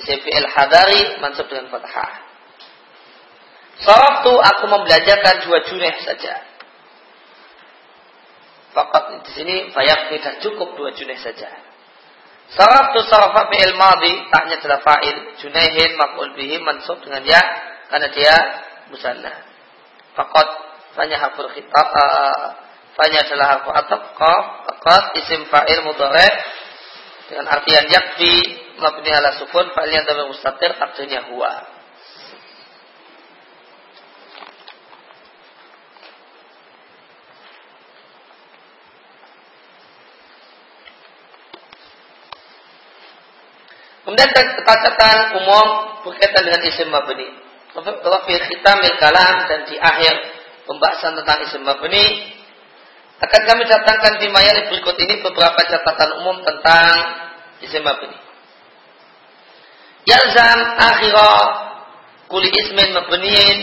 isim fi'il hadari mansub dengan fathah. Saraftu aku membelajarkan dua juneh saja. Fakat di sini bayak tidak cukup dua juneh saja. Saraftu sarafa fi'il madhi taknya adalah fa'il junehin mak'ul bihi mansub dengan ya karena dia musanna. Fakat fanya harful khitab uh, fanya adalah harfu ataf qaf fakat isim fa'il mudhari dengan artian yakfi mabni ala sukun fa'ilnya dhamir mustatir takdirnya huwa. Kemudian catatan umum berkaitan dengan isim mabni. Kalau fil khitamil kalam dan di akhir pembahasan tentang isim mabni akan kami datangkan di mayat berikut ini beberapa catatan umum tentang isim mabni. Yalzam akhirah kuli ismin mabniin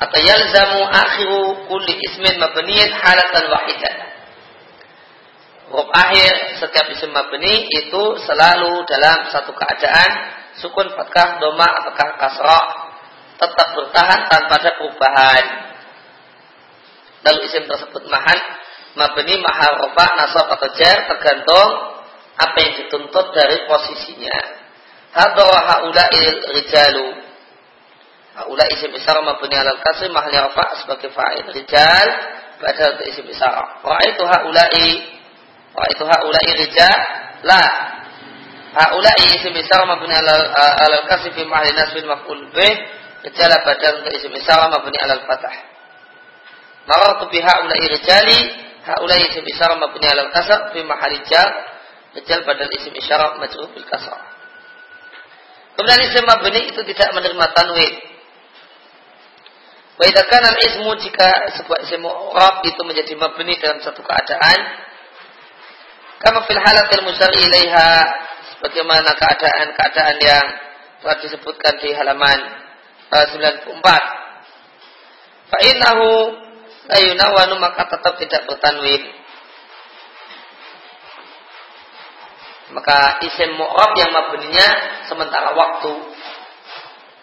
atau yalzamu akhiru kuli ismin mabniin halatan wahidah huruf akhir setiap isim mabni itu selalu dalam satu keadaan sukun fathah doma apakah kasrah tetap bertahan tanpa ada perubahan. Lalu isim tersebut mahan mabni mahal rofa nasab atau jar tergantung apa yang dituntut dari posisinya. Hadwa haula rijalu. Haula isim isara mabni alal kasri mahal rofa sebagai fa'il rijal pada untuk isim isara. Wa itu haula'i Wah itu haulai rijal la haulai isim isar mabni ala al kasif fi mahli nasbin maf'ul bih Rijal badal untuk isim isyarat mabni alal fatah. Marartu bi haula'i rijali haula'i isim isyarat mabni alal kasar fi mahali jar rijal badal isim isyarat majrur bil kasar. Kemudian isim mabni itu tidak menerima tanwin. Wa idza kana ismu jika sebuah isim mu'rab itu menjadi mabni dalam satu keadaan kama fil halatil musari ilaiha sebagaimana keadaan-keadaan yang telah disebutkan di halaman 94. Fa'innahu layunawanu maka tetap tidak bertanwin. Maka isim mu'rab yang mabuninya sementara waktu.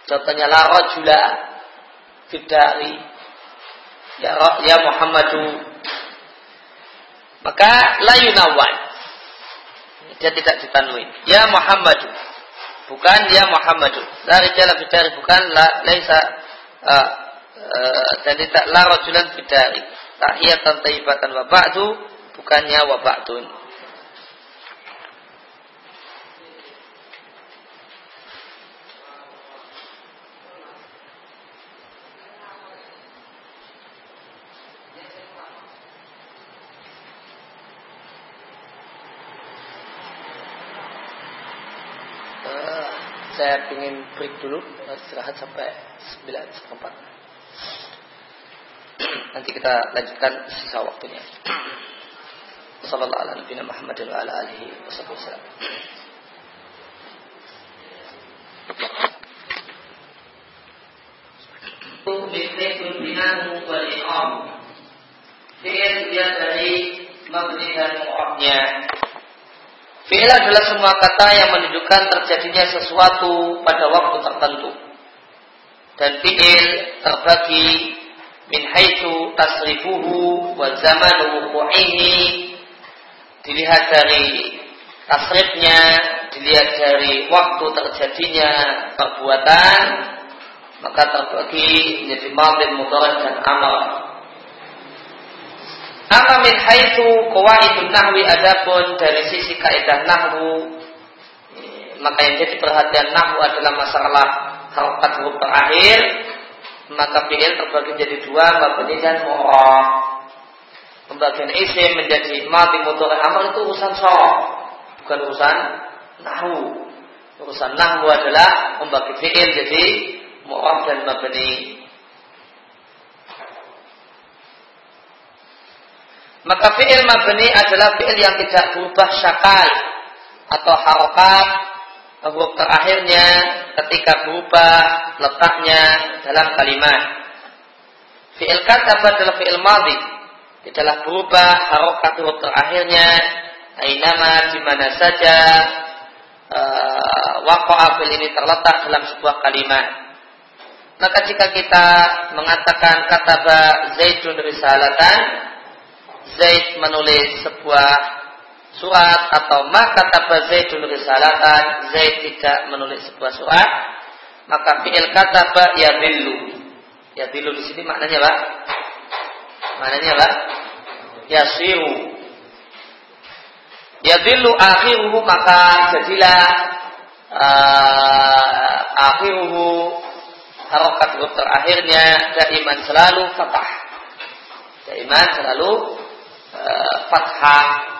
Contohnya la rajula fidari. Ya, ya Muhammadu. Maka layunawan. Dia tidak ditanwin. Ya Muhammadu bukan ya Muhammadu. La rijala bidari bukan la laisa uh, uh, dan tidak la rajulan bidari. Tahiyatan tayyibatan wa ba'du bukannya wa ba'dun. saya ingin break dulu istirahat sampai 9.4 nanti kita lanjutkan sisa waktunya Sallallahu alaihi wasallam Fi'il adalah semua kata yang menunjukkan terjadinya sesuatu pada waktu tertentu. Dan fi'il terbagi min haitsu tasrifuhu wa zamanu wuqu'ihi dilihat dari tasrifnya, dilihat dari waktu terjadinya perbuatan, maka terbagi menjadi madin mudhari dan amal. Ama min haitsu qawaidun nahwi adapun dari sisi kaidah nahwu maka yang jadi perhatian nahwu adalah masalah harokat huruf terakhir maka fi'il terbagi menjadi dua mabni dan mu'rab. Pembagian isim menjadi mati motor amal itu urusan sorof bukan urusan nahwu. Urusan nahwu adalah membagi fi'il jadi mu'rab dan mabni. Maka fi'il mabni adalah fi'il yang tidak berubah syakal atau harokat huruf terakhirnya ketika berubah letaknya dalam kalimat. Fi'il katab adalah fi'il madhi. Tidaklah berubah harokat huruf terakhirnya Ainama di mana saja uh, ini terletak dalam sebuah kalimat. Maka jika kita mengatakan kataba Zaidun risalatan Zaid menulis sebuah surat atau maka kata Zaidun risalatan Zaid tidak menulis sebuah surat maka fi'il kataba ya bilu ya bilu di sini maknanya apa? Maknanya apa? Yasiru. Ya bilu akhiruhu maka jadilah uh, akhiruhu harokat huruf terakhirnya daiman selalu fatah daiman selalu fathah.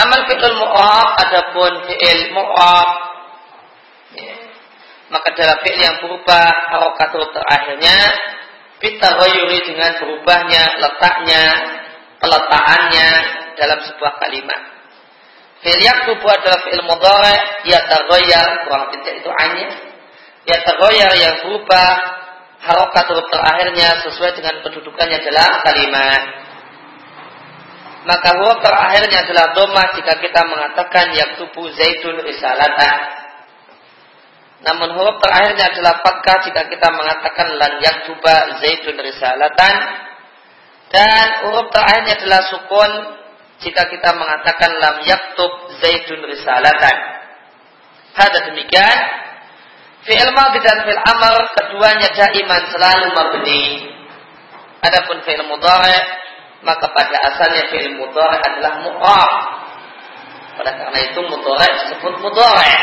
Amal fi'il mu'rab adapun fi'il mu'rab ya, maka dalam fi'il yang berubah harokatul terakhirnya bitaghayyuri dengan berubahnya letaknya peletakannya dalam sebuah kalimat. Fi'il yaktubu adalah fi'il mudhari ya taghayyar kurang titik itu hanya ya taghayyar yang berubah harokat huruf terakhirnya sesuai dengan kedudukannya dalam kalimat. Maka huruf terakhirnya adalah doma jika kita mengatakan yaktubu zaitun risalata. Namun huruf terakhirnya adalah fatkah jika kita mengatakan lan yaktuba zaitun risalatan. Dan huruf terakhirnya adalah sukun jika kita mengatakan lam yaktub zaitun risalatan. Hada demikian Fi'il madhi dan fi'il amr keduanya jaiman selalu mabni. Adapun fi'il mudhari maka pada asalnya fi'il mudhari adalah mu'rab. Pada karena itu mudhari disebut mudhari.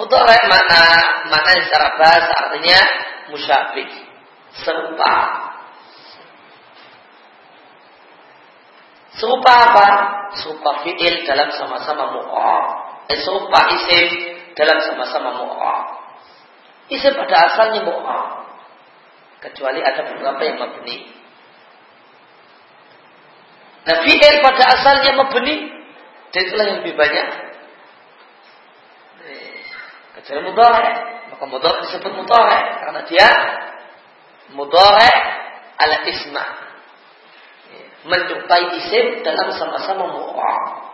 Mudhari mana mana secara bahasa artinya musyabih, serupa. Serupa apa? Serupa fi'il dalam sama-sama mu'ab. Eh, serupa isim dalam sama-sama mu'ab. Isim pada asalnya mu'ab. Kecuali ada beberapa yang mabni. Nah fi'il pada asalnya mabni. Dan itulah yang lebih banyak. Kecuali mudhari. Maka mudhari disebut mudhari. Karena dia mudhari ala isma. Menjumpai isim dalam sama-sama mu'ab.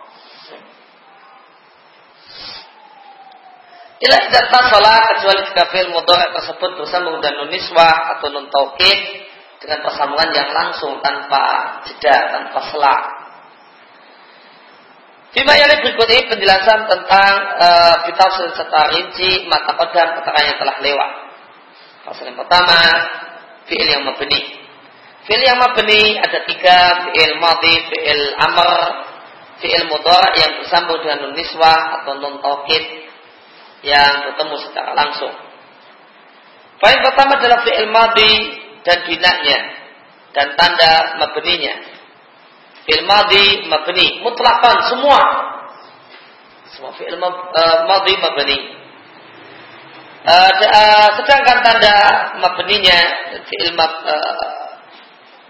Ila tidak salah kecuali jika fi'il mudhari tersebut bersambung dengan nun niswah atau nun taukid dengan persambungan yang langsung tanpa jeda, tanpa selang. Fima yang berikut ini penjelasan tentang uh, serta rinci mata kodam keterangan yang telah lewat. Pasal yang pertama, fi'il yang mabni. Fi'il yang mabni ada tiga, fi'il madi, fi'il amr, fi'il mudhari yang bersambung dengan nun niswah atau nun taukid yang bertemu secara langsung. Poin pertama adalah fi'il madi dan binaknya dan tanda mabninya. Fi'il madi mabni mutlakan semua. Semua fi'il uh, madi mabni. Uh, sedangkan tanda mabninya fi'il mab, uh,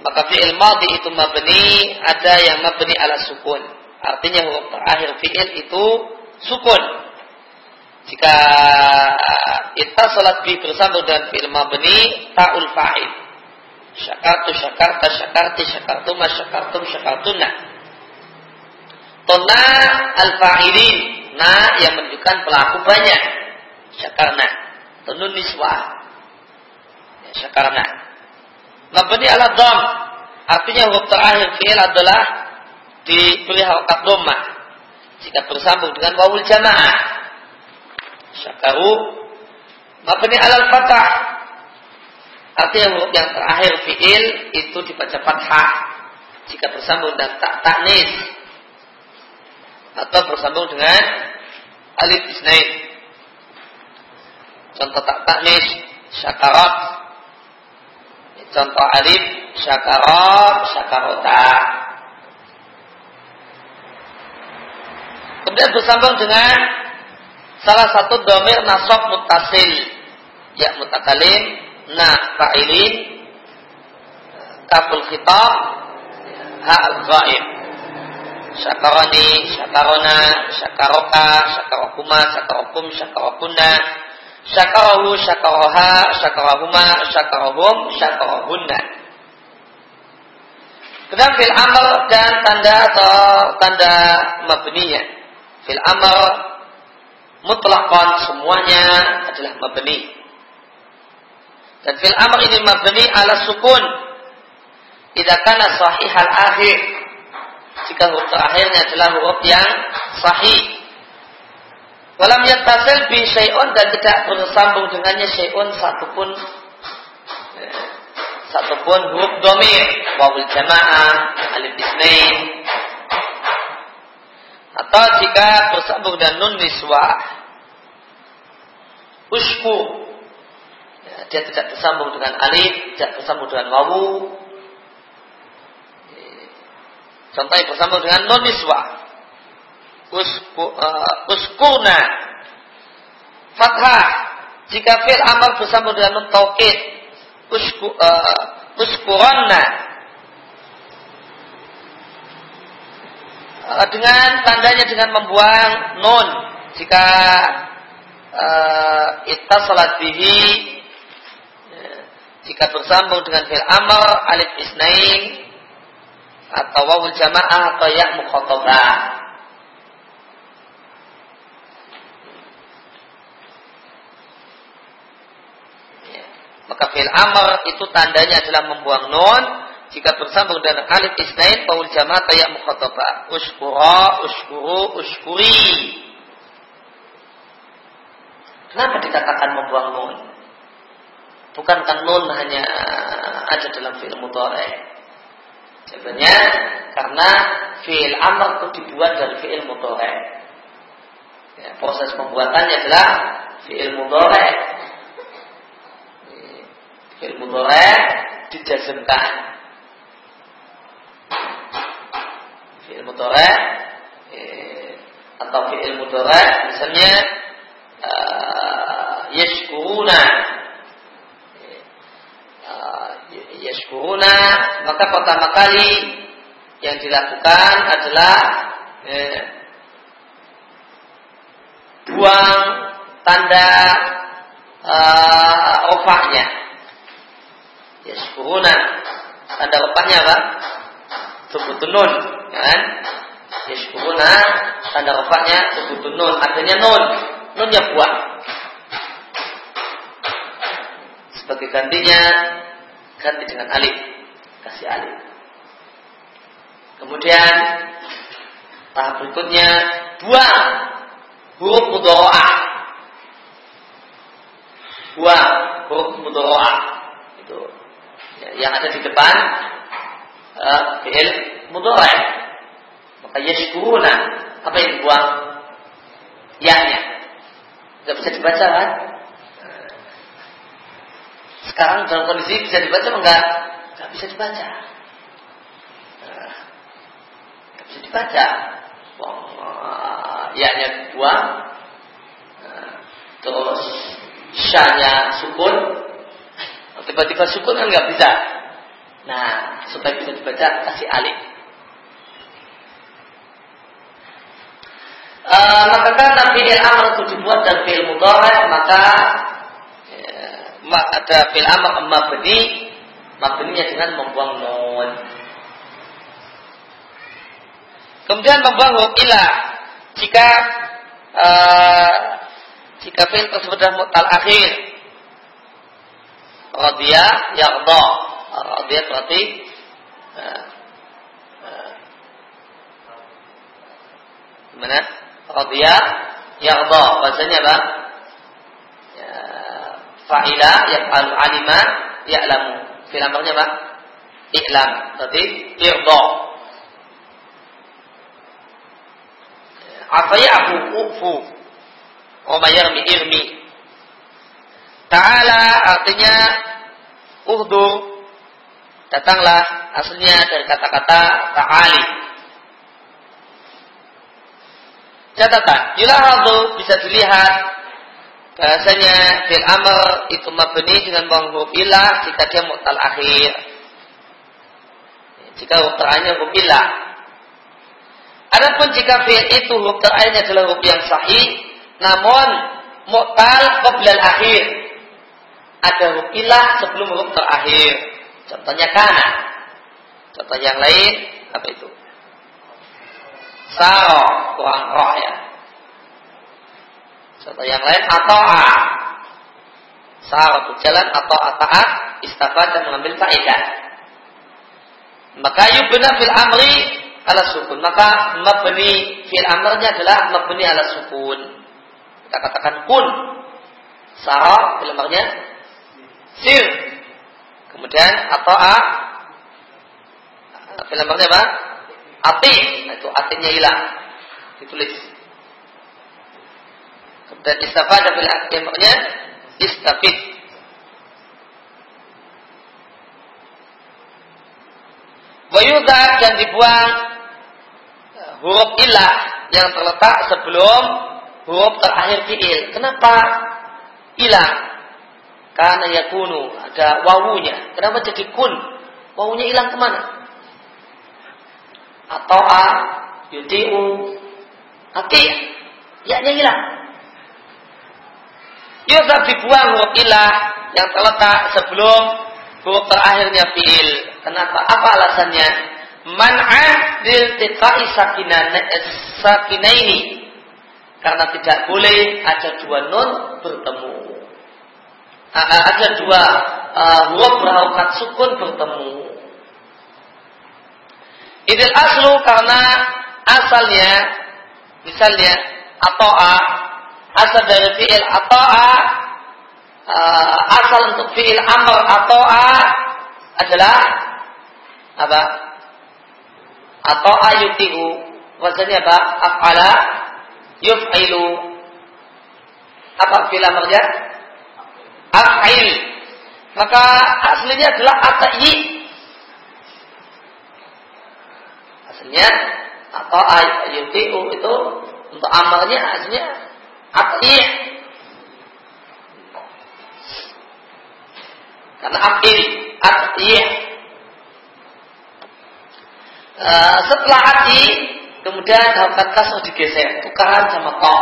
maka fi'il madi itu mabni ada yang mabni ala sukun. Artinya huruf terakhir fi'il itu sukun jika kita salat bi bersambung dengan fi'il mabni ta'ul fa'il. Syakartu syakarta syakarti syakartuma syakartum syakartuna. Tona al-fa'ilin. Na yang menunjukkan pelaku banyak. Syakarna. Tenun niswah. Ya, syakarna. Mabni ala dham. Artinya huruf terakhir fi'il adalah diberi harokat dhamma. Jika bersambung dengan wawul jamaah syakaru mabni alal fatah artinya huruf yang terakhir fiil itu dibaca fathah. Jika bersambung dengan tak taknis atau bersambung dengan alif isnain. Contoh tak taknis syakarat. Contoh alif syakarat syakarota. Kemudian bersambung dengan salah satu domir nasab mutasil ya mutakalim na fa'ilin kaful khitab ha al-ghaib syakarani syakarona syakaroka syakarokuma syakarokum syakarokunna syakarahu syakaroha syakarahuma syakarohum syakarohunna Kemudian fil amr dan tanda atau tanda mabniyah. Fil amr mutlakon semuanya adalah mabni. Dan fil amr ini mabni ala sukun. Tidak kana sahih al akhir. Jika huruf terakhirnya adalah huruf yang sahih. Walam yattasil bi syai'un dan tidak bersambung dengannya syai'un satupun satupun huruf domir wawul jamaah alif isnain atau jika bersambung dengan nun niswah usku dia tidak bersambung dengan alif tidak bersambung dengan wawu. Contohnya bersambung dengan non niswa. Usku uskuna. Fathah. Jika fil amar bersambung dengan nun taukid usku uh, uskuranna uh, dengan tandanya dengan membuang nun. Jika uh, salat bihi jika bersambung dengan fil amr alif isnain atau wawul jamaah atau ya mukhatabah ya, maka fil amr itu tandanya adalah membuang nun. Jika bersambung dengan alif isnain wawul jamaah atau ya mukhatabah uskura uskuru uskuri Kenapa dikatakan membuang nun? Bukankah nun hanya ada dalam film mudhari? Sebenarnya karena fi'il amr itu dibuat dari fi'il mudhari. Ya, proses pembuatannya adalah fi'il mudhari fi'il mudhari dijazmkan fi'il mudhari eh, atau fi'il mudhari misalnya uh, yashkuruna uh, yashkuruna maka pertama kali yang dilakukan adalah eh, buang tanda uh, rofaknya. Ya syukuruna. Tanda rofaknya apa? Sebutun nun. Ya kan? Ya syukuruna. Tanda rofaknya sebutun nun. Artinya nun. Nunnya buang. Sebagai gantinya ganti dengan alif. Kasih alif. Kemudian tahap berikutnya buang huruf mudoroah. Buang huruf mudoroah. Itu ya, yang ada di depan uh, fi'il mudoroah. Maka yashkuruna. Apa yang dibuang? Ya-nya. Tidak bisa dibaca kan? Sekarang dalam kondisi bisa dibaca enggak? Enggak bisa dibaca. Enggak bisa dibaca. Ya-nya dibuang. Nah, terus syanya sukun. Tiba-tiba sukun kan nggak bisa. Nah supaya bisa dibaca kasih alif. Uh, maka karena fi'il amr itu dibuat dan fi'il mudhari maka ya, ada fi'il amr mabni mabninya dengan membuang nun kemudian membuang huruf ilah jika uh, jika fi'il tersebut adalah mutal akhir radhiya yardha. Radhiya berarti uh, uh, gimana? Radhiya yardha. Bahasanya apa fa'ila yaf'alu alima ya'lamu fi'il amrnya apa i'lam berarti irda Afayahu ufu. Wa yarmi irmi. Ta'ala artinya uhdur. Datanglah aslinya dari kata-kata ta'ali. Catatan, yulahadu bisa dilihat bahasanya fil amr itu mabni dengan bawang huruf jika dia mutal akhir. Jika huruf terakhirnya huruf ilah Adapun jika fi'il itu huruf terakhirnya adalah huruf yang sahih, namun mu'tal qoblal akhir. Ada huruf ilah sebelum huruf terakhir. Contohnya kana. Contoh yang lain apa itu? Saro, kurang roh ya. Contoh yang lain atau a. Saro itu jalan atau ataat istafad dan mengambil faedah. Maka yubna fil amri ala sukun. Maka mabni fil amrnya adalah mabni ala sukun. Kita katakan kun. Sara fil amrnya sir. Kemudian atau a fil amrnya apa? Ati. Nah, itu atinya hilang. Ditulis. Kemudian istafada fil amrnya istafid. Wayudah dan dibuang huruf ilah yang terletak sebelum huruf terakhir fiil. Kenapa ilah? Karena yakunu ada wawunya. Kenapa jadi kun? Wawunya hilang ke mana? Atau a yutiu ati yaknya hilang. Yusuf dibuang huruf ilah yang terletak sebelum huruf terakhirnya fiil. Kenapa? Apa alasannya? man'an diltiqai sakina ini karena tidak boleh ada dua nun bertemu ada dua uh, huruf berharokat sukun bertemu idil aslu karena asalnya misalnya atau a asal dari fiil atau a uh, asal untuk fiil amr atau a adalah apa atau ayutiu wazannya apa afala yuf'ilu Apa fi'il amarnya? Af'il. Maka aslinya adalah ata'i. Aslinya atau ayuti'u itu untuk amarnya aslinya ata'i. Karena af'il, ata'i. Uh, setelah ati kemudian harokat kasroh digeser. Tukaran sama to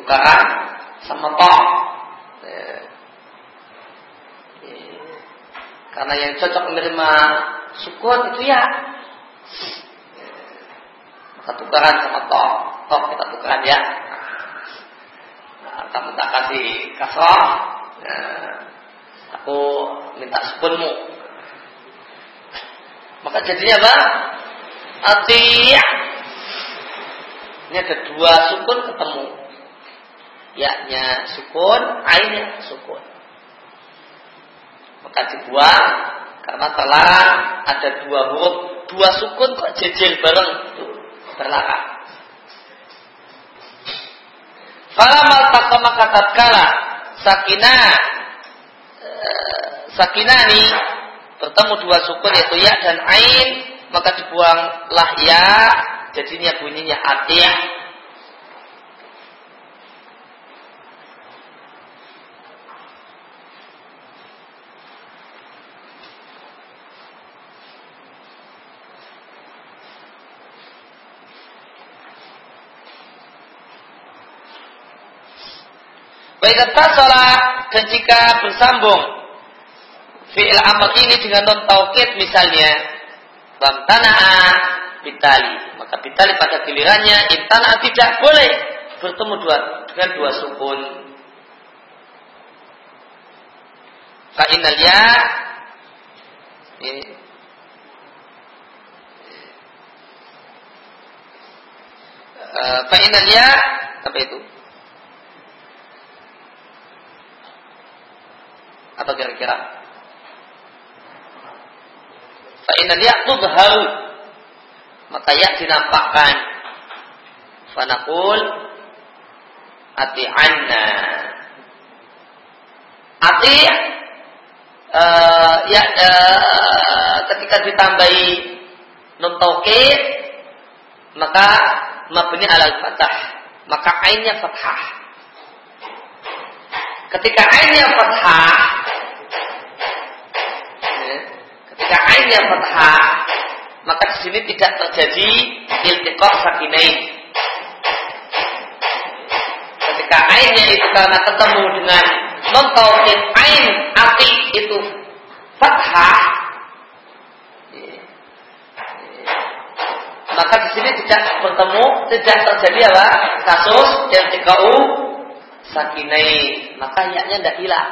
tukaran sama to karena yang cocok menerima sukun itu ya maka tukaran sama to to kita tukaran ya nah, kamu tak kasih kasroh nah, aku minta sukunmu maka jadinya apa? Atiyah. Ini ada dua sukun ketemu. Yaknya sukun, ainnya sukun. Maka dibuang karena telah ada dua huruf, dua sukun kok jejer bareng itu berlakak. Falamal takama kata kala sakinah eh, sakinani bertemu dua sukun yaitu ya dan ain maka dibuanglah ya jadinya bunyinya atiyah Baik sholat dan jika bersambung fi'il amal ini dengan non taukid misalnya tanah bitali maka bitali pada gilirannya intana tidak boleh bertemu dua dengan dua sukun. Fa'inal ya fa'inal ya apa itu apa kira-kira Fa'inal ya tuzharu. Maka ya dinampakkan. Fanakul ati anna. Ati uh, ya uh, ketika ditambahi nun maka mabni alal fathah maka ainnya fathah ketika ainnya fathah Ketika ainnya fathah, maka di sini tidak terjadi iltiqah sakinain. Ketika ainnya itu karena ketemu dengan non tauhid ain api itu fathah, maka di sini tidak bertemu, tidak terjadi apa? Kasus iltiqau sakinain. Maka yaknya tidak hilang.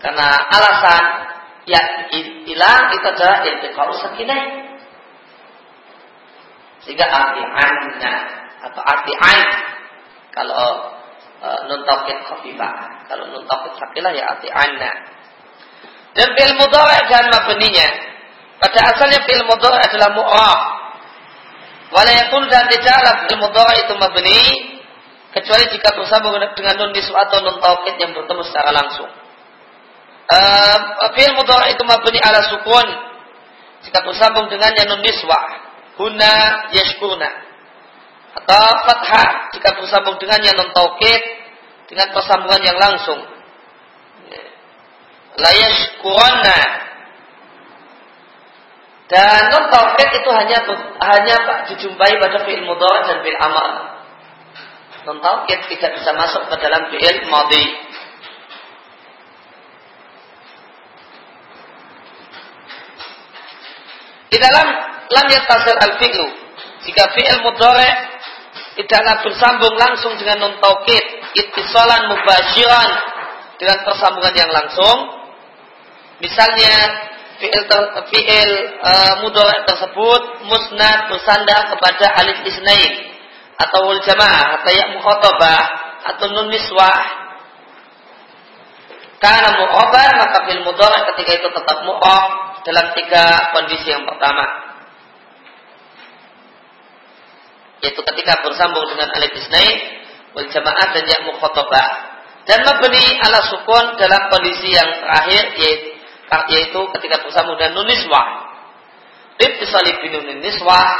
Karena alasan yang hilang itu adalah iltiqa'u sakinah. Sehingga arti anna atau arti ain kalau e, nun taukid khafifah, kalau nun taukid sakinah ya arti anna. Dan fil mudhari' dan mabninya pada asalnya fil mudhari' adalah mu'raf. Walaupun dan tidaklah fil mudhari' itu mabni kecuali jika bersambung dengan nun atau nun yang bertemu secara langsung. Uh, fi'il mudhari itu mabni ala sukun. Jika bersambung dengannya nun niswah huna yashkurna. Atau fathah. Jika bersambung dengannya nun taukid dengan persambungan yang langsung. La dan nun taukid itu hanya hanya dijumpai pada fi'il mudhari dan fi'il amal. Nun taukid tidak bisa masuk ke dalam fi'il madhi Di dalam lam yatasir al fi'lu. Jika fi'il mudhari tidaklah bersambung langsung dengan nun taukid, ittisalan mubasyiran dengan persambungan yang langsung. Misalnya fi'il fi'il uh, mudhari tersebut musnad bersandar kepada alif isnain atau wal jamaah atau ya mukhatabah atau nun niswah. Karena mu'obah maka fil mudhari ketika itu tetap mu'ob dalam tiga kondisi yang pertama. yaitu ketika bersambung dengan alif isnain wal jamaah dan yang mukhatabah dan mabni ala sukun dalam kondisi yang terakhir yaitu ketika bersambung dengan nun niswah ittisali bin nun niswah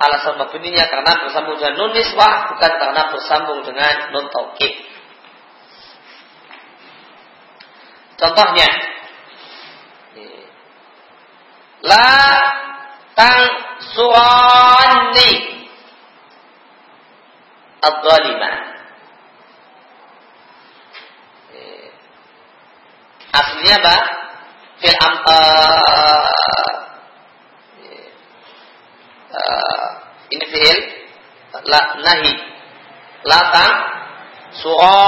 alasan mabninya karena bersambung dengan nun bukan karena bersambung dengan nun taukid contohnya la tang surani Al-Zalimah. Aslinya apa? Fil uh, uh, ini fiil la nahi latang suo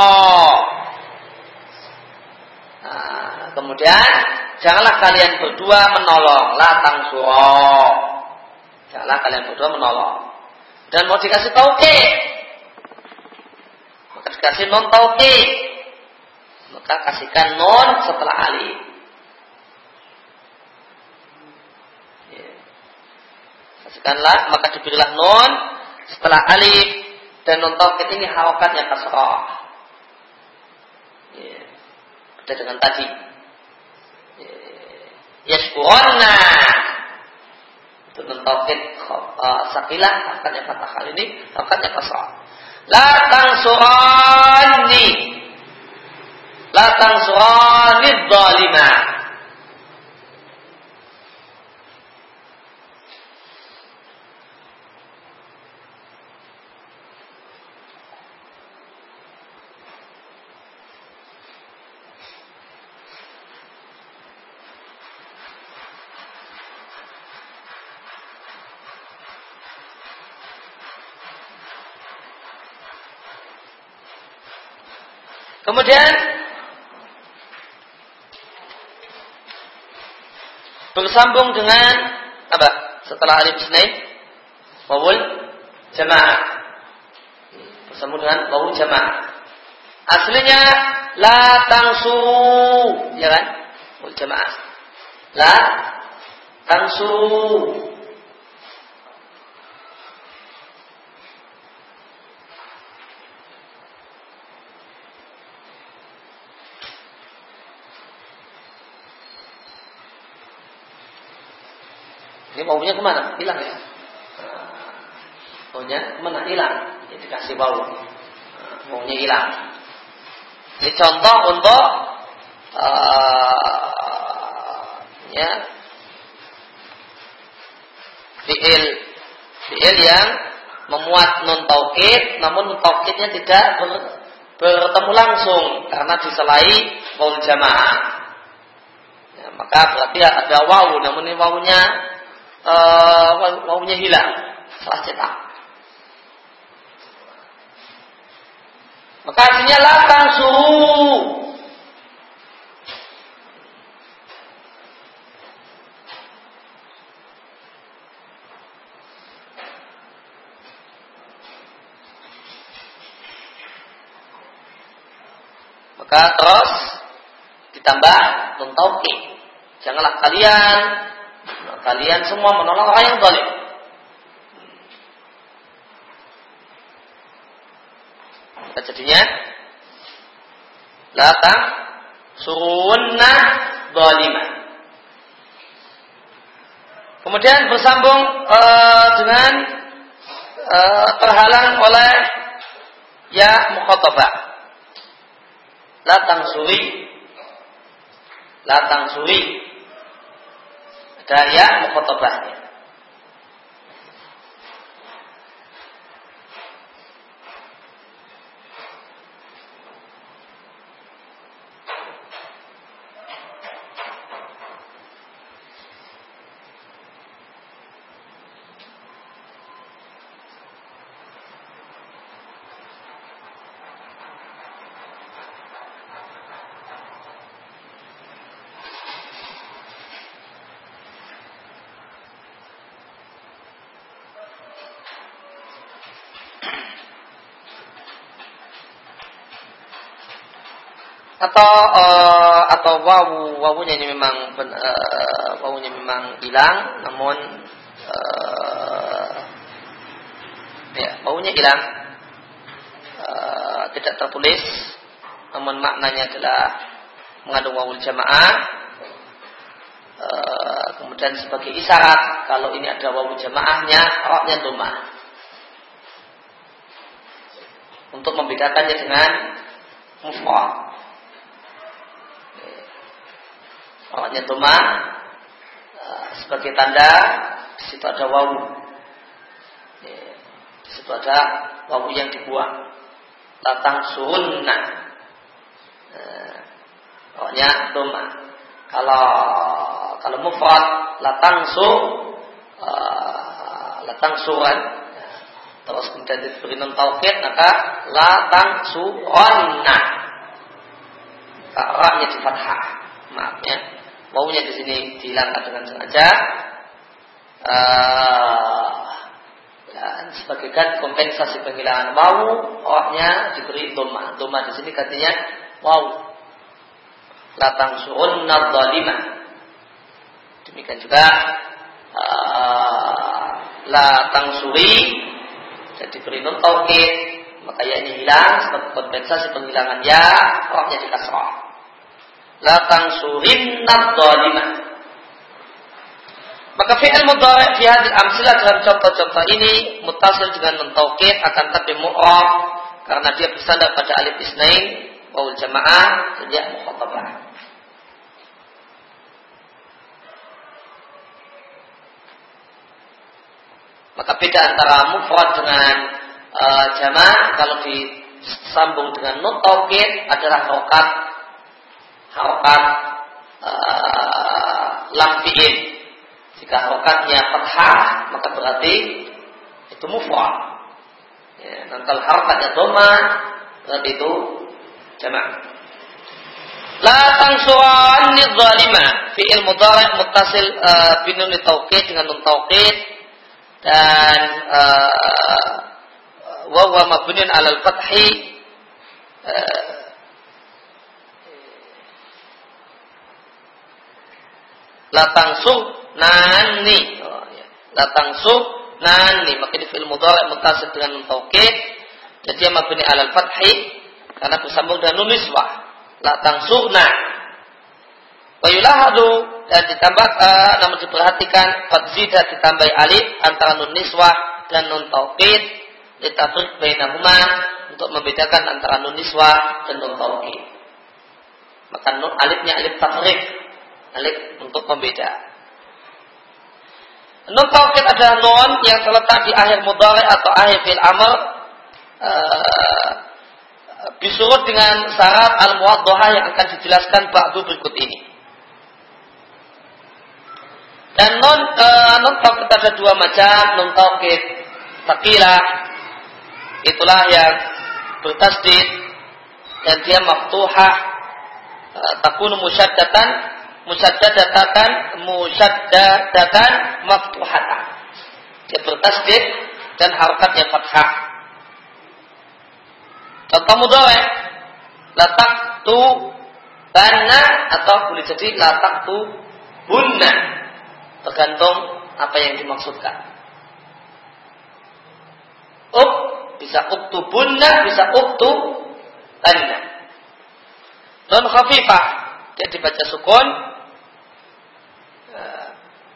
nah, kemudian janganlah kalian berdua menolong latang suo janganlah kalian berdua menolong. Dan mau dikasih tauhid maka dikasih non tauhid maka kasihkan non setelah alif ya. kasihkanlah maka diberilah non setelah alif dan non tauhid ini yang kasrah ya. beda dengan tadi ya. yaskuronna itu non tauhid uh, sakilah hakatnya fathah kali ini hakatnya kasrah la tangsurani la tangsurani dhalimah Kemudian bersambung dengan apa? Setelah alif isnain wawul jamaah. Bersambung dengan wawul jamaah. Aslinya la tangsuru, ya kan? Wawul jamaah. La tangsuru. Ini wawunya ke mana? Hilang ya? Wawunya ke mana? Hilang. Jadi kasih wawu. Wawunya hilang. Ini contoh untuk uh, ya fiil fiil yang memuat non taukid namun taukidnya tidak ber, bertemu langsung karena diselai wawu jamaah ya, maka berarti ada wawu namun ini wawunya uh, wawunya hilang salah cetak. Maka artinya latang suhu. Maka terus ditambah nun Janganlah kalian kalian semua menolong orang yang zalim. Jadinya latang surunna zalimah. Kemudian bersambung uh, dengan uh, terhalang oleh ya mukhatabah. Latang suri. Latang suri daya mukhatabahnya. Atau uh, atau wawu wawunya ini memang uh, wawunya memang hilang namun uh, ya baunya hilang. E, tidak tertulis namun maknanya adalah mengandung wawul jamaah. E, kemudian sebagai isyarat kalau ini ada wawul jamaahnya roknya domah untuk membedakannya dengan mufrad roknya domah e, sebagai tanda situ ada wawu di situ ada wawu yang dibuang latang sunnah Pokoknya doma. Kalau kalau mufrad latang su latang suran terus kemudian diberi non taukid maka latang suranna. Ra-nya di fathah. Maaf ya. Wawunya di sini dihilangkan dengan sengaja. Uh, dan sebagai kan kompensasi penghilangan wawu, orangnya diberi doma. Doma di sini katanya wawu latang surun zalimah. Demikian juga uh, latang suri jadi beri nun maka ya ini hilang sebagai kompensasi penghilangan ya rohnya di kasrah. Latang surin zalimah. Maka fi'il mudhari' fi hadhihi amsilah dalam contoh-contoh ini mutasil dengan mentaukid akan tapi mu'rab karena dia bersandar pada alif isnain waul jamaah sejak mukhatabah. Maka beda antara mufrad dengan uh, jamaah kalau disambung dengan nun adalah harokat harokat uh. Jika harokatnya fathah maka berarti itu mufrad. Ya, dan kalau harokatnya doma berarti itu Jamaah. La tangsuranni zalima fi'il mudhari' muttasil uh, binun taukid dengan nun taukid dan uh, wa huwa mabniun 'alal fathi la tangsur nani. Oh, ya. la tangsur nani. Maka di fi'il mudhari' muttasil dengan taukid jadi dia mabni 'alal fathi karena bersambung dengan nun niswah la tangsurna wa yulahadu dan ditambah uh, namun diperhatikan fadzida ditambah alif antara nun niswah dan nun taukid litafriq bainahuma untuk membedakan antara nun niswah dan nun taukid. Maka nun alifnya alif tafriq alif untuk pembeda Nun taukid adalah nun yang terletak di akhir mudhari atau akhir fil amr uh, dengan syarat al-muwaddoha yang akan dijelaskan ba'du berikut ini. Dan non e, taukid ada dua macam, non taukid takilah itulah yang bertasdid dan dia maftuhah e, takunu musyaddatan musyaddadatan musyaddadatan maftuhatan. Dia bertasdid dan harakatnya fathah. Contoh mudhari latak tu bana atau boleh jadi latak tu bunna tergantung apa yang dimaksudkan. Up bisa uktu bunna bisa uktu bana. Non khafifah dia dibaca sukun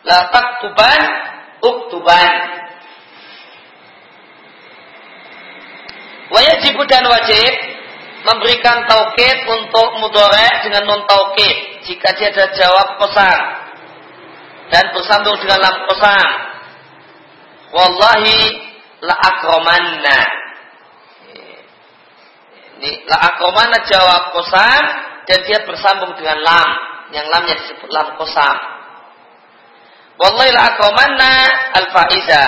latak tuban uktuban Wajib dan wajib memberikan taukid untuk mudore dengan non taukid jika dia ada jawab pesan dan bersambung dengan lam pesan. Wallahi la akromanna. Ini la akromanna jawab pesan dan dia bersambung dengan lam yang lamnya disebut lam kosam. Wallahi la akromanna al faiza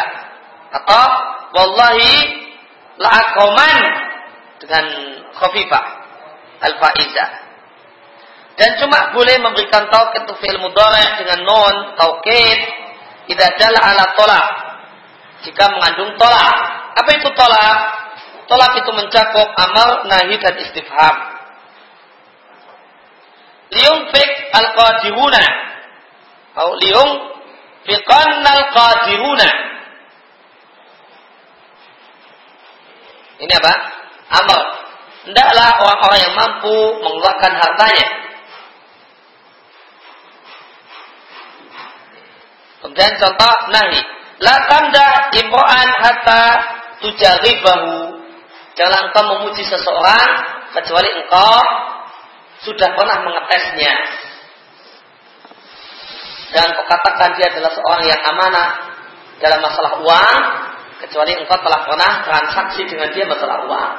atau wallahi la'akoman dengan khafifah al-faizah. Dan cuma boleh memberikan taukid untuk fi'il mudhari' dengan non taukid tidak adalah ala tolak jika mengandung tolak. Apa itu tolak? Tolak itu mencakup amal, nahi dan istifham. Liung fik al-qadiruna. Atau liung fiqan al-qadiruna Ini apa? Amal. Hendaklah orang-orang yang mampu mengeluarkan hartanya. Kemudian contoh nahi. La tamdah imro'an hatta tujaribahu. Jangan engkau memuji seseorang kecuali engkau sudah pernah mengetesnya. Dan kau katakan dia adalah seorang yang amanah dalam masalah uang, kecuali engkau telah pernah transaksi dengan dia masalah uang.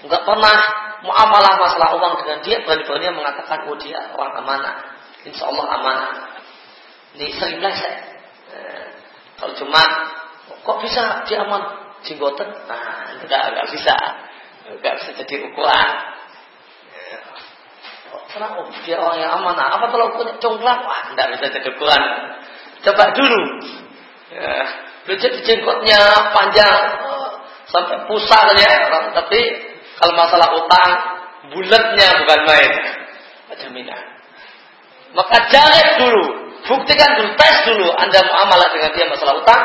Enggak pernah muamalah masalah uang dengan dia, berani-berani mengatakan, oh dia orang amanah. Insya Allah amanah. Ini sering saya. Eh, kalau cuma, kok bisa dia aman? Jenggotan? Nah, enggak, enggak bisa. Enggak bisa jadi ukuran. Kenapa? Oh, dia orang yang amanah. Apa kalau punya congklak? Wah, enggak bisa jadi ukuran. Coba dulu. Ya, jadi jenggotnya panjang sampai pusar ya. Tapi kalau masalah utang, bulatnya bukan main. Jaminan. Maka jangan dulu. Buktikan dulu, tes dulu Anda muamalah dengan dia masalah utang.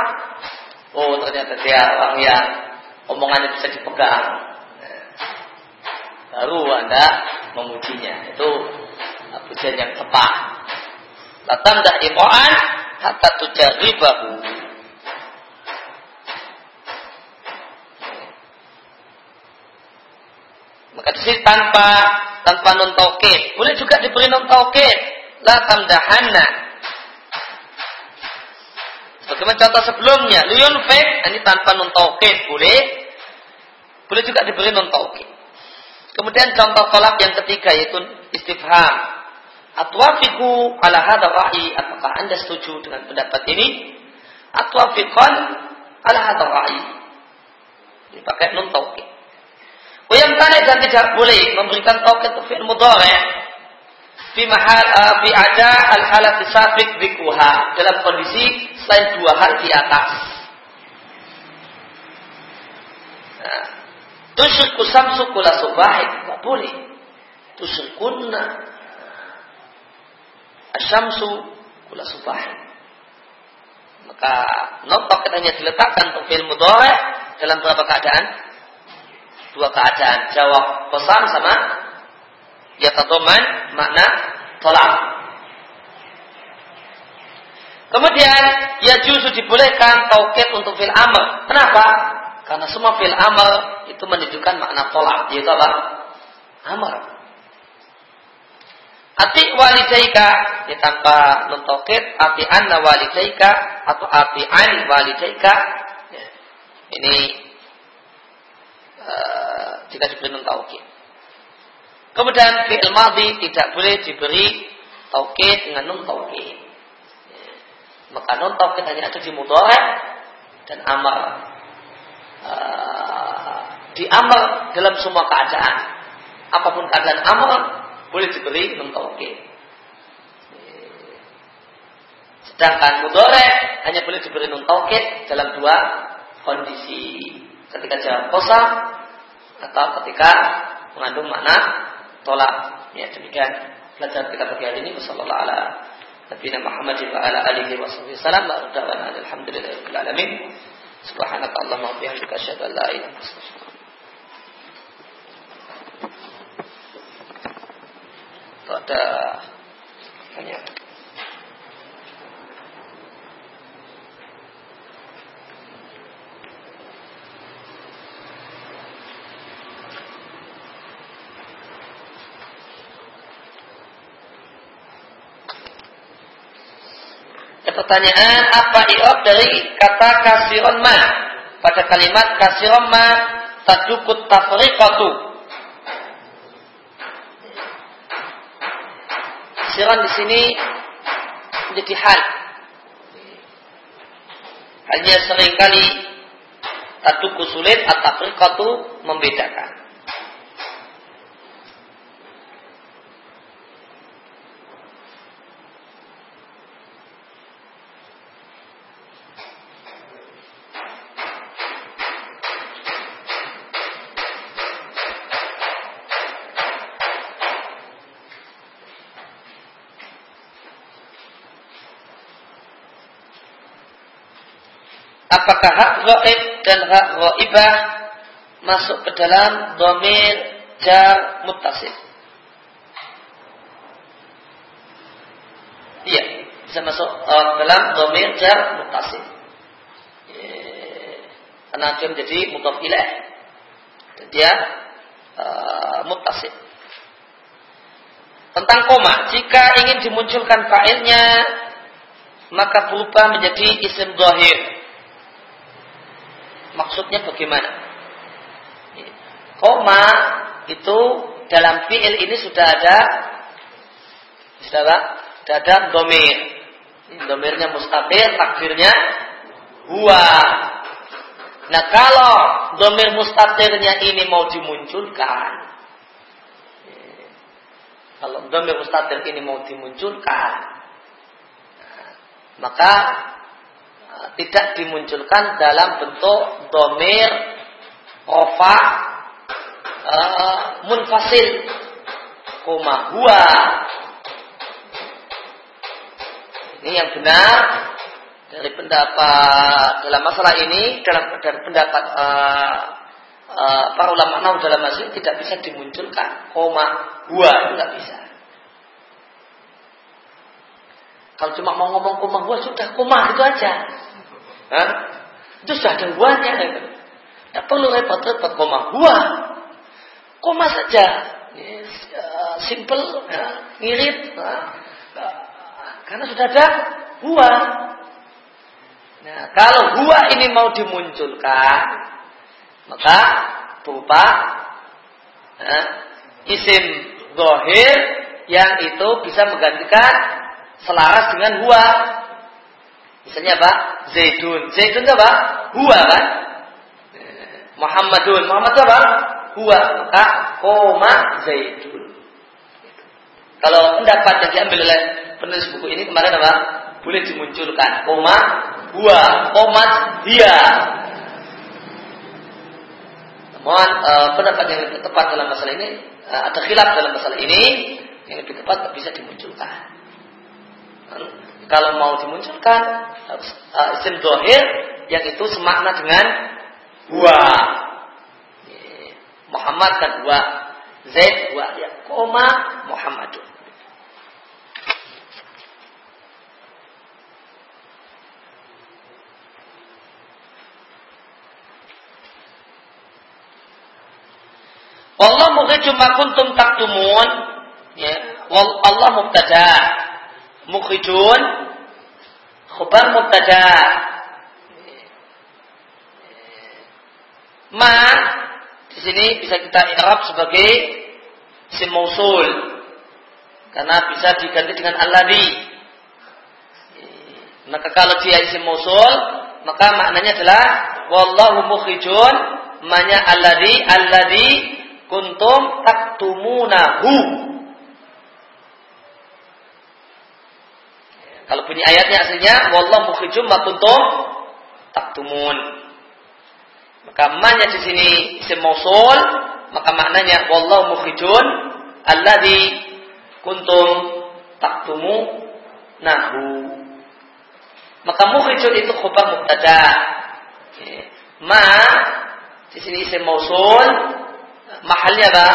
Oh ternyata dia orang yang omongannya bisa dipegang. Baru Anda memujinya. Itu pujian yang tepat. Latam dah imoan hatta tujaribahu. Maka di sini tanpa tanpa non tauqid. Boleh juga diberi non tauqid. La tamdahanna. Bagaimana contoh sebelumnya? Liun fake ini tanpa non boleh. Boleh juga diberi non. Kemudian contoh tolak yang ketiga yaitu istifham. Atwafiku ala hadha ra'i. Apakah anda setuju dengan pendapat ini? Atwafiqan ala hadha ra'i. Dipakai nun tauqid. Wayam tanya dan tidak boleh memberikan tauqid untuk fi'il mudhari' fi mahal uh, fi ada al halat sabiq bikuha dalam kondisi selain dua hal di atas. Nah, Tusyriku samsu kula subahin. Tidak boleh. Tusyrikuna asyamsu kula subahin. Maka notok hanya diletakkan untuk film mudore dalam berapa keadaan? Dua keadaan. Jawab pesan sama ya yatatoman makna tolak. Kemudian ya justru dibolehkan tauqid untuk fil amal. Kenapa? Karena semua fil amal itu menunjukkan makna tolak yaitu apa? Amar. Ati walidaika ya tanpa mentokit ati anna walidaika atau ati an walidaika ya. ini uh, jika diberi mentokit. Kemudian fi'il madhi tidak boleh diberi taukid dengan nun. Ya. Maka nun hanya ada di mudhari dan amar. Diamal dalam semua keadaan. Apa pun keadaan amal boleh diberi mentauhid. Sedangkan mudore hanya boleh diberi mentauhid dalam dua kondisi. Ketika jawab kosa atau ketika mengandung makna tolak. Ya demikian pelajaran kita pagi hari ini. Wassalamualaikum warahmatullahi Muhammad wa ala alihi wa sallam. Alhamdulillahirabbil alamin. Subhanakallahumma wa bihamdika asyhadu an la ilaha illa anta pada banyak pertanyaan apa iok dari kata kasiron ma pada kalimat kasiron ma tadukut tafriqatu Siran di sini menjadi hal. Hanya sering kali tatuku sulit atau membedakan. Apakah hak gaib dan hak ghaibah masuk ke dalam domir jar muttasil. Iya, bisa masuk uh, dalam domir jar muttasil. Karena dia menjadi mutaf ilaih. Dia uh, muttasil. Tentang koma, jika ingin dimunculkan fa'ilnya maka berubah menjadi isim zahir. Maksudnya bagaimana? Koma itu dalam fi'il ini sudah ada sudah apa? Sudah ada domir. Domirnya mustaqil, takdirnya huwa. Nah kalau domir mustaqilnya ini mau dimunculkan, kalau domir mustatir ini mau dimunculkan, maka tidak dimunculkan dalam bentuk domir rofa uh, munfasil koma huwa ini yang benar dari pendapat dalam masalah ini dalam dari pendapat uh, uh, para ulama nahu dalam masjid tidak bisa dimunculkan koma itu nggak bisa. Kalau cuma mau ngomong koma gua sudah koma itu aja. Itu sudah ada guanya. Tidak perlu repot-repot koma gua. Koma saja. Yes, uh, simple, ya, ngirit. Uh, karena sudah ada gua. Nah, kalau gua ini mau dimunculkan, maka berupa uh, isim Zohir yang itu bisa menggantikan selaras dengan huwa. Misalnya apa? Zaidun. Zaidun apa? Huwa kan? Muhammadun. Muhammad apa? Huwa. Maka koma Zaidun. Kalau pendapat yang diambil oleh penulis buku ini kemarin apa? Boleh dimunculkan. Koma huwa. Koma dia. Mohon uh, pendapat yang tepat dalam masalah ini Eh, ada khilaf dalam masalah ini yang lebih tepat bisa dimunculkan. Kalau mau dimunculkan uh, isim dohir yang itu semakna dengan dua Muhammad kan dua Zaid dua ya koma Muhammadun. Allah mukhrijum ma kuntum taktumun. Ya. Allah mubtada. Mukhrijun khabar mubtada. Ma di sini bisa kita i'rab sebagai isim mausul karena bisa diganti dengan alladhi. Maka kalau dia isim mausul, maka maknanya adalah wallahu mukhrijun manya alladhi alladhi kuntum taktumunahu. Kalau bunyi ayatnya aslinya wallahu mukhrijum ma kuntum taktumun. Maka maknanya di sini isim mausul, maka maknanya wallahu mukhrijun alladzi kuntum taktumu nahu. Maka mukhrijun itu khabar mubtada. Ma di sini isim mausul mahalnya apa?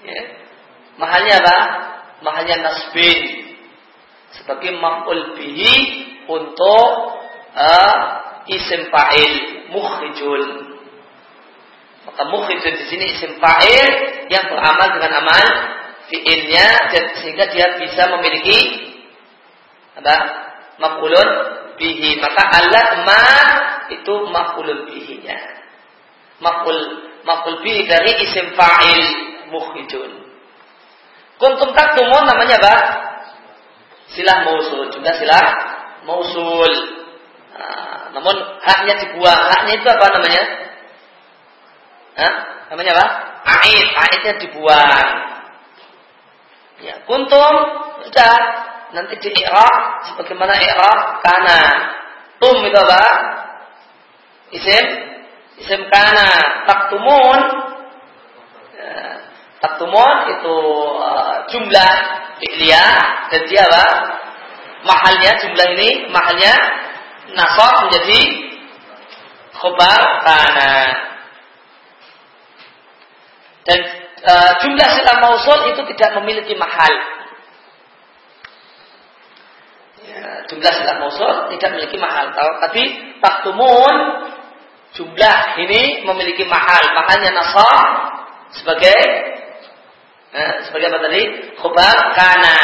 Ya. Mahalnya apa? Mahalnya nasbin sebagai maf'ul bihi untuk uh, isim fa'il mukhrijul. Maka mukhrijul di sini isim fa'il yang beramal dengan amal fi'ilnya dan sehingga dia bisa memiliki apa? Maf'ulun bihi. Maka Allah ma itu maf'ulun bihinya maf'ul maf'ul bi dari isim fa'il mukhrijun. Kuntum taktumun namanya apa? Silah mausul, juga silah mausul. Nah, namun haknya dibuang. Haknya itu apa namanya? Hah? Namanya apa? A'id. A'idnya dibuang. Ya, kuntum sudah nanti di i'rab sebagaimana i'rab kana. Tum itu apa? Isim isim kana taktumun taktumun itu uh, jumlah fi'liyah dan dia apa? Mahalnya jumlah ini mahalnya nasab menjadi khobar kana. Dan e, jumlah sila mausul itu tidak memiliki mahal. Ya, jumlah sila mausul tidak memiliki mahal. Tapi taktumun jumlah ini memiliki mahal. Makanya nasab sebagai eh, sebagai apa tadi? Khobar kana.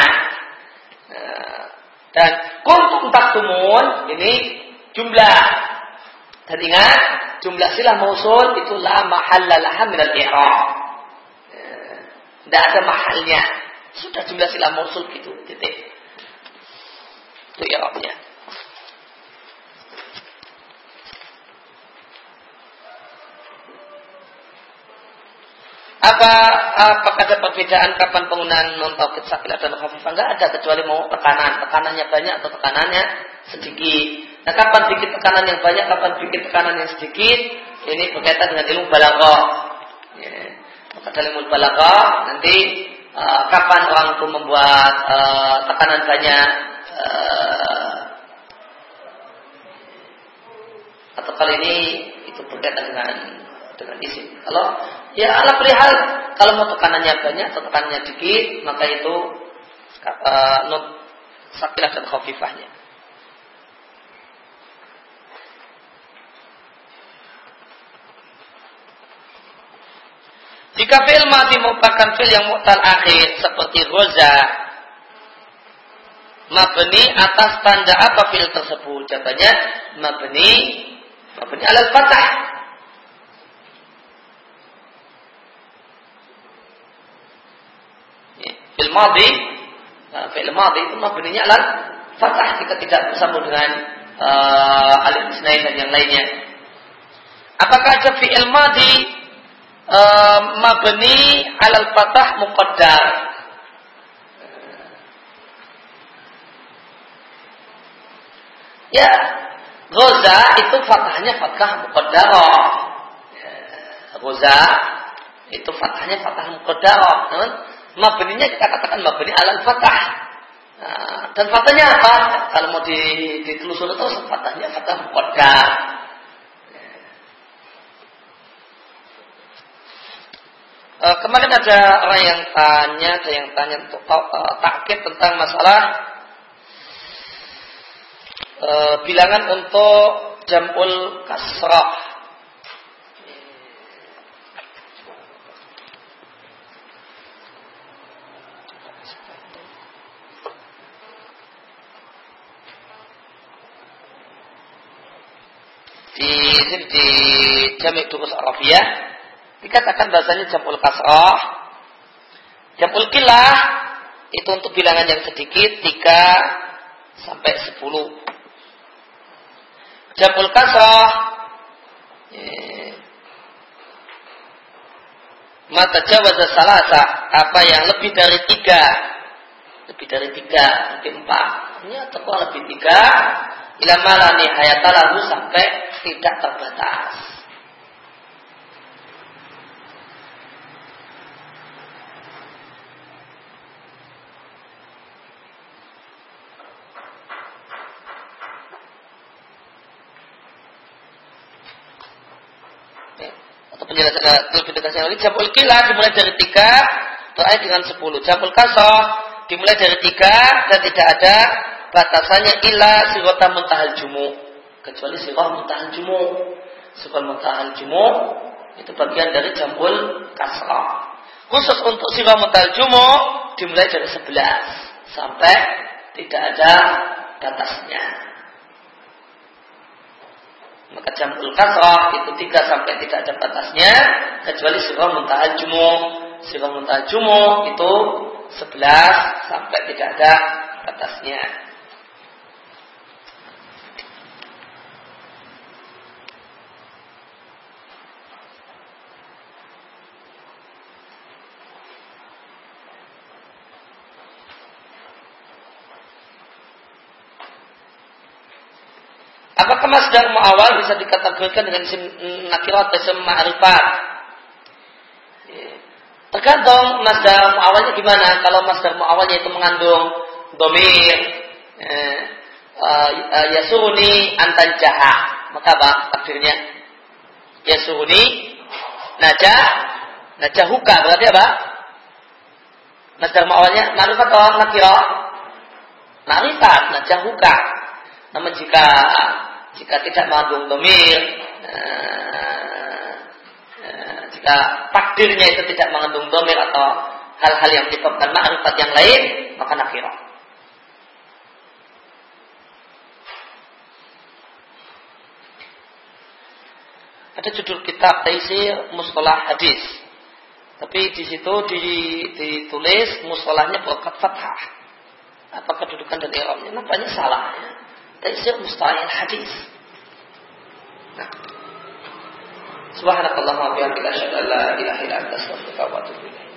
Eh, dan kuntum taktumun ini jumlah. Dan ingat, jumlah silah mausul itu la mahalla laha minal i'rab. Tidak ada mahalnya. Sudah jumlah silah mausul gitu. Titik. Itu i'rabnya. Apa apakah ada perbedaan kapan penggunaan non taukid sakilah dan khafifah? Enggak ada kecuali mau tekanan. Tekanannya banyak atau tekanannya sedikit. Nah, kapan bikin tekanan yang banyak, kapan bikin tekanan yang sedikit? Ini berkaitan dengan ilmu balaghah. Ya. Maka dalam ilmu balaghah nanti uh, kapan orang itu membuat uh, tekanan banyak uh, atau kali ini itu berkaitan dengan dengan isim. Kalau Ya ala perihal kalau mau tekanannya banyak atau tekanannya dikit maka itu uh, not sakilah dan khafifahnya. Jika fi'il mati merupakan fi'il yang mu'tal akhir seperti roza mabni atas tanda apa fi'il tersebut? Jawabannya mabni mabni alal fatah fil madhi nah, fil madhi itu mabninya adalah fathah jika tidak bersambung dengan uh, alif isnain dan yang lainnya. Apakah ada fi'il madhi uh, mabni alal fathah muqaddar? Ya, Goza itu fathahnya fathah muqaddarah. Ya, Goza itu fathahnya fathah muqaddarah mabninya kita katakan mabni alal fatah. Nah, dan fatahnya apa? Kalau mau ditelusuri terus fatahnya fatah muqaddar. Uh, kemarin ada orang yang tanya, ada yang tanya untuk uh, takkit tentang masalah uh, bilangan untuk jamul kasrah sini di Jamik Durus Arabiyah dikatakan bahasanya jamul kasrah. Jamul kilah itu untuk bilangan yang sedikit 3 sampai 10 jamul kasrah eh, mata jawaza salasa apa yang lebih dari tiga? Lebih dari tiga lebih empat. Ini atau lebih tiga? Ila malani hayatalahu sampai tidak terbatas. Atau penjelasan lebih dekat lagi jamul kila dimulai dari tiga terakhir dengan sepuluh jamul kasoh dimulai dari tiga dan tidak ada batasannya ila sirota muntahal jumu kecuali sirah muntahal jumu sirah muntahal jumu itu bagian dari jambul kasrah. Khusus untuk sirah muntahal jumu dimulai dari 11 sampai tidak ada batasnya. Maka jambul kasrah itu 3 sampai tidak ada batasnya kecuali sirah muntahal jumu sirah muntahal jumu itu 11 sampai tidak ada batasnya Apakah masdar mu'awal bisa dikategorikan dengan isim nakirat atau isim ma'rifat? Tergantung masdar mu'awalnya gimana. Kalau masdar mu'awalnya itu mengandung domir, eh, uh, uh, yasuruni antan jaha. Maka apa takdirnya? Yasuruni najah najahuka berarti apa? Najar awalnya marifat atau nakira? Marifat, najahuka. Namun jika jika tidak mengandung domir, uh, uh, jika takdirnya itu tidak mengandung domir atau hal-hal yang menyebabkan ma'rifat yang lain, maka nakira. Ada judul kitab Taisir Mustalah Hadis. Tapi di situ ditulis mustalahnya berkat fathah. Apa kedudukan dan i'rabnya? Nampaknya salah. Ya. Taisir Mustalah Hadis. Nah. Subhanakallahumma wa bihamdika asyhadu an la ilaha illa anta astaghfiruka wa atubu ilaik.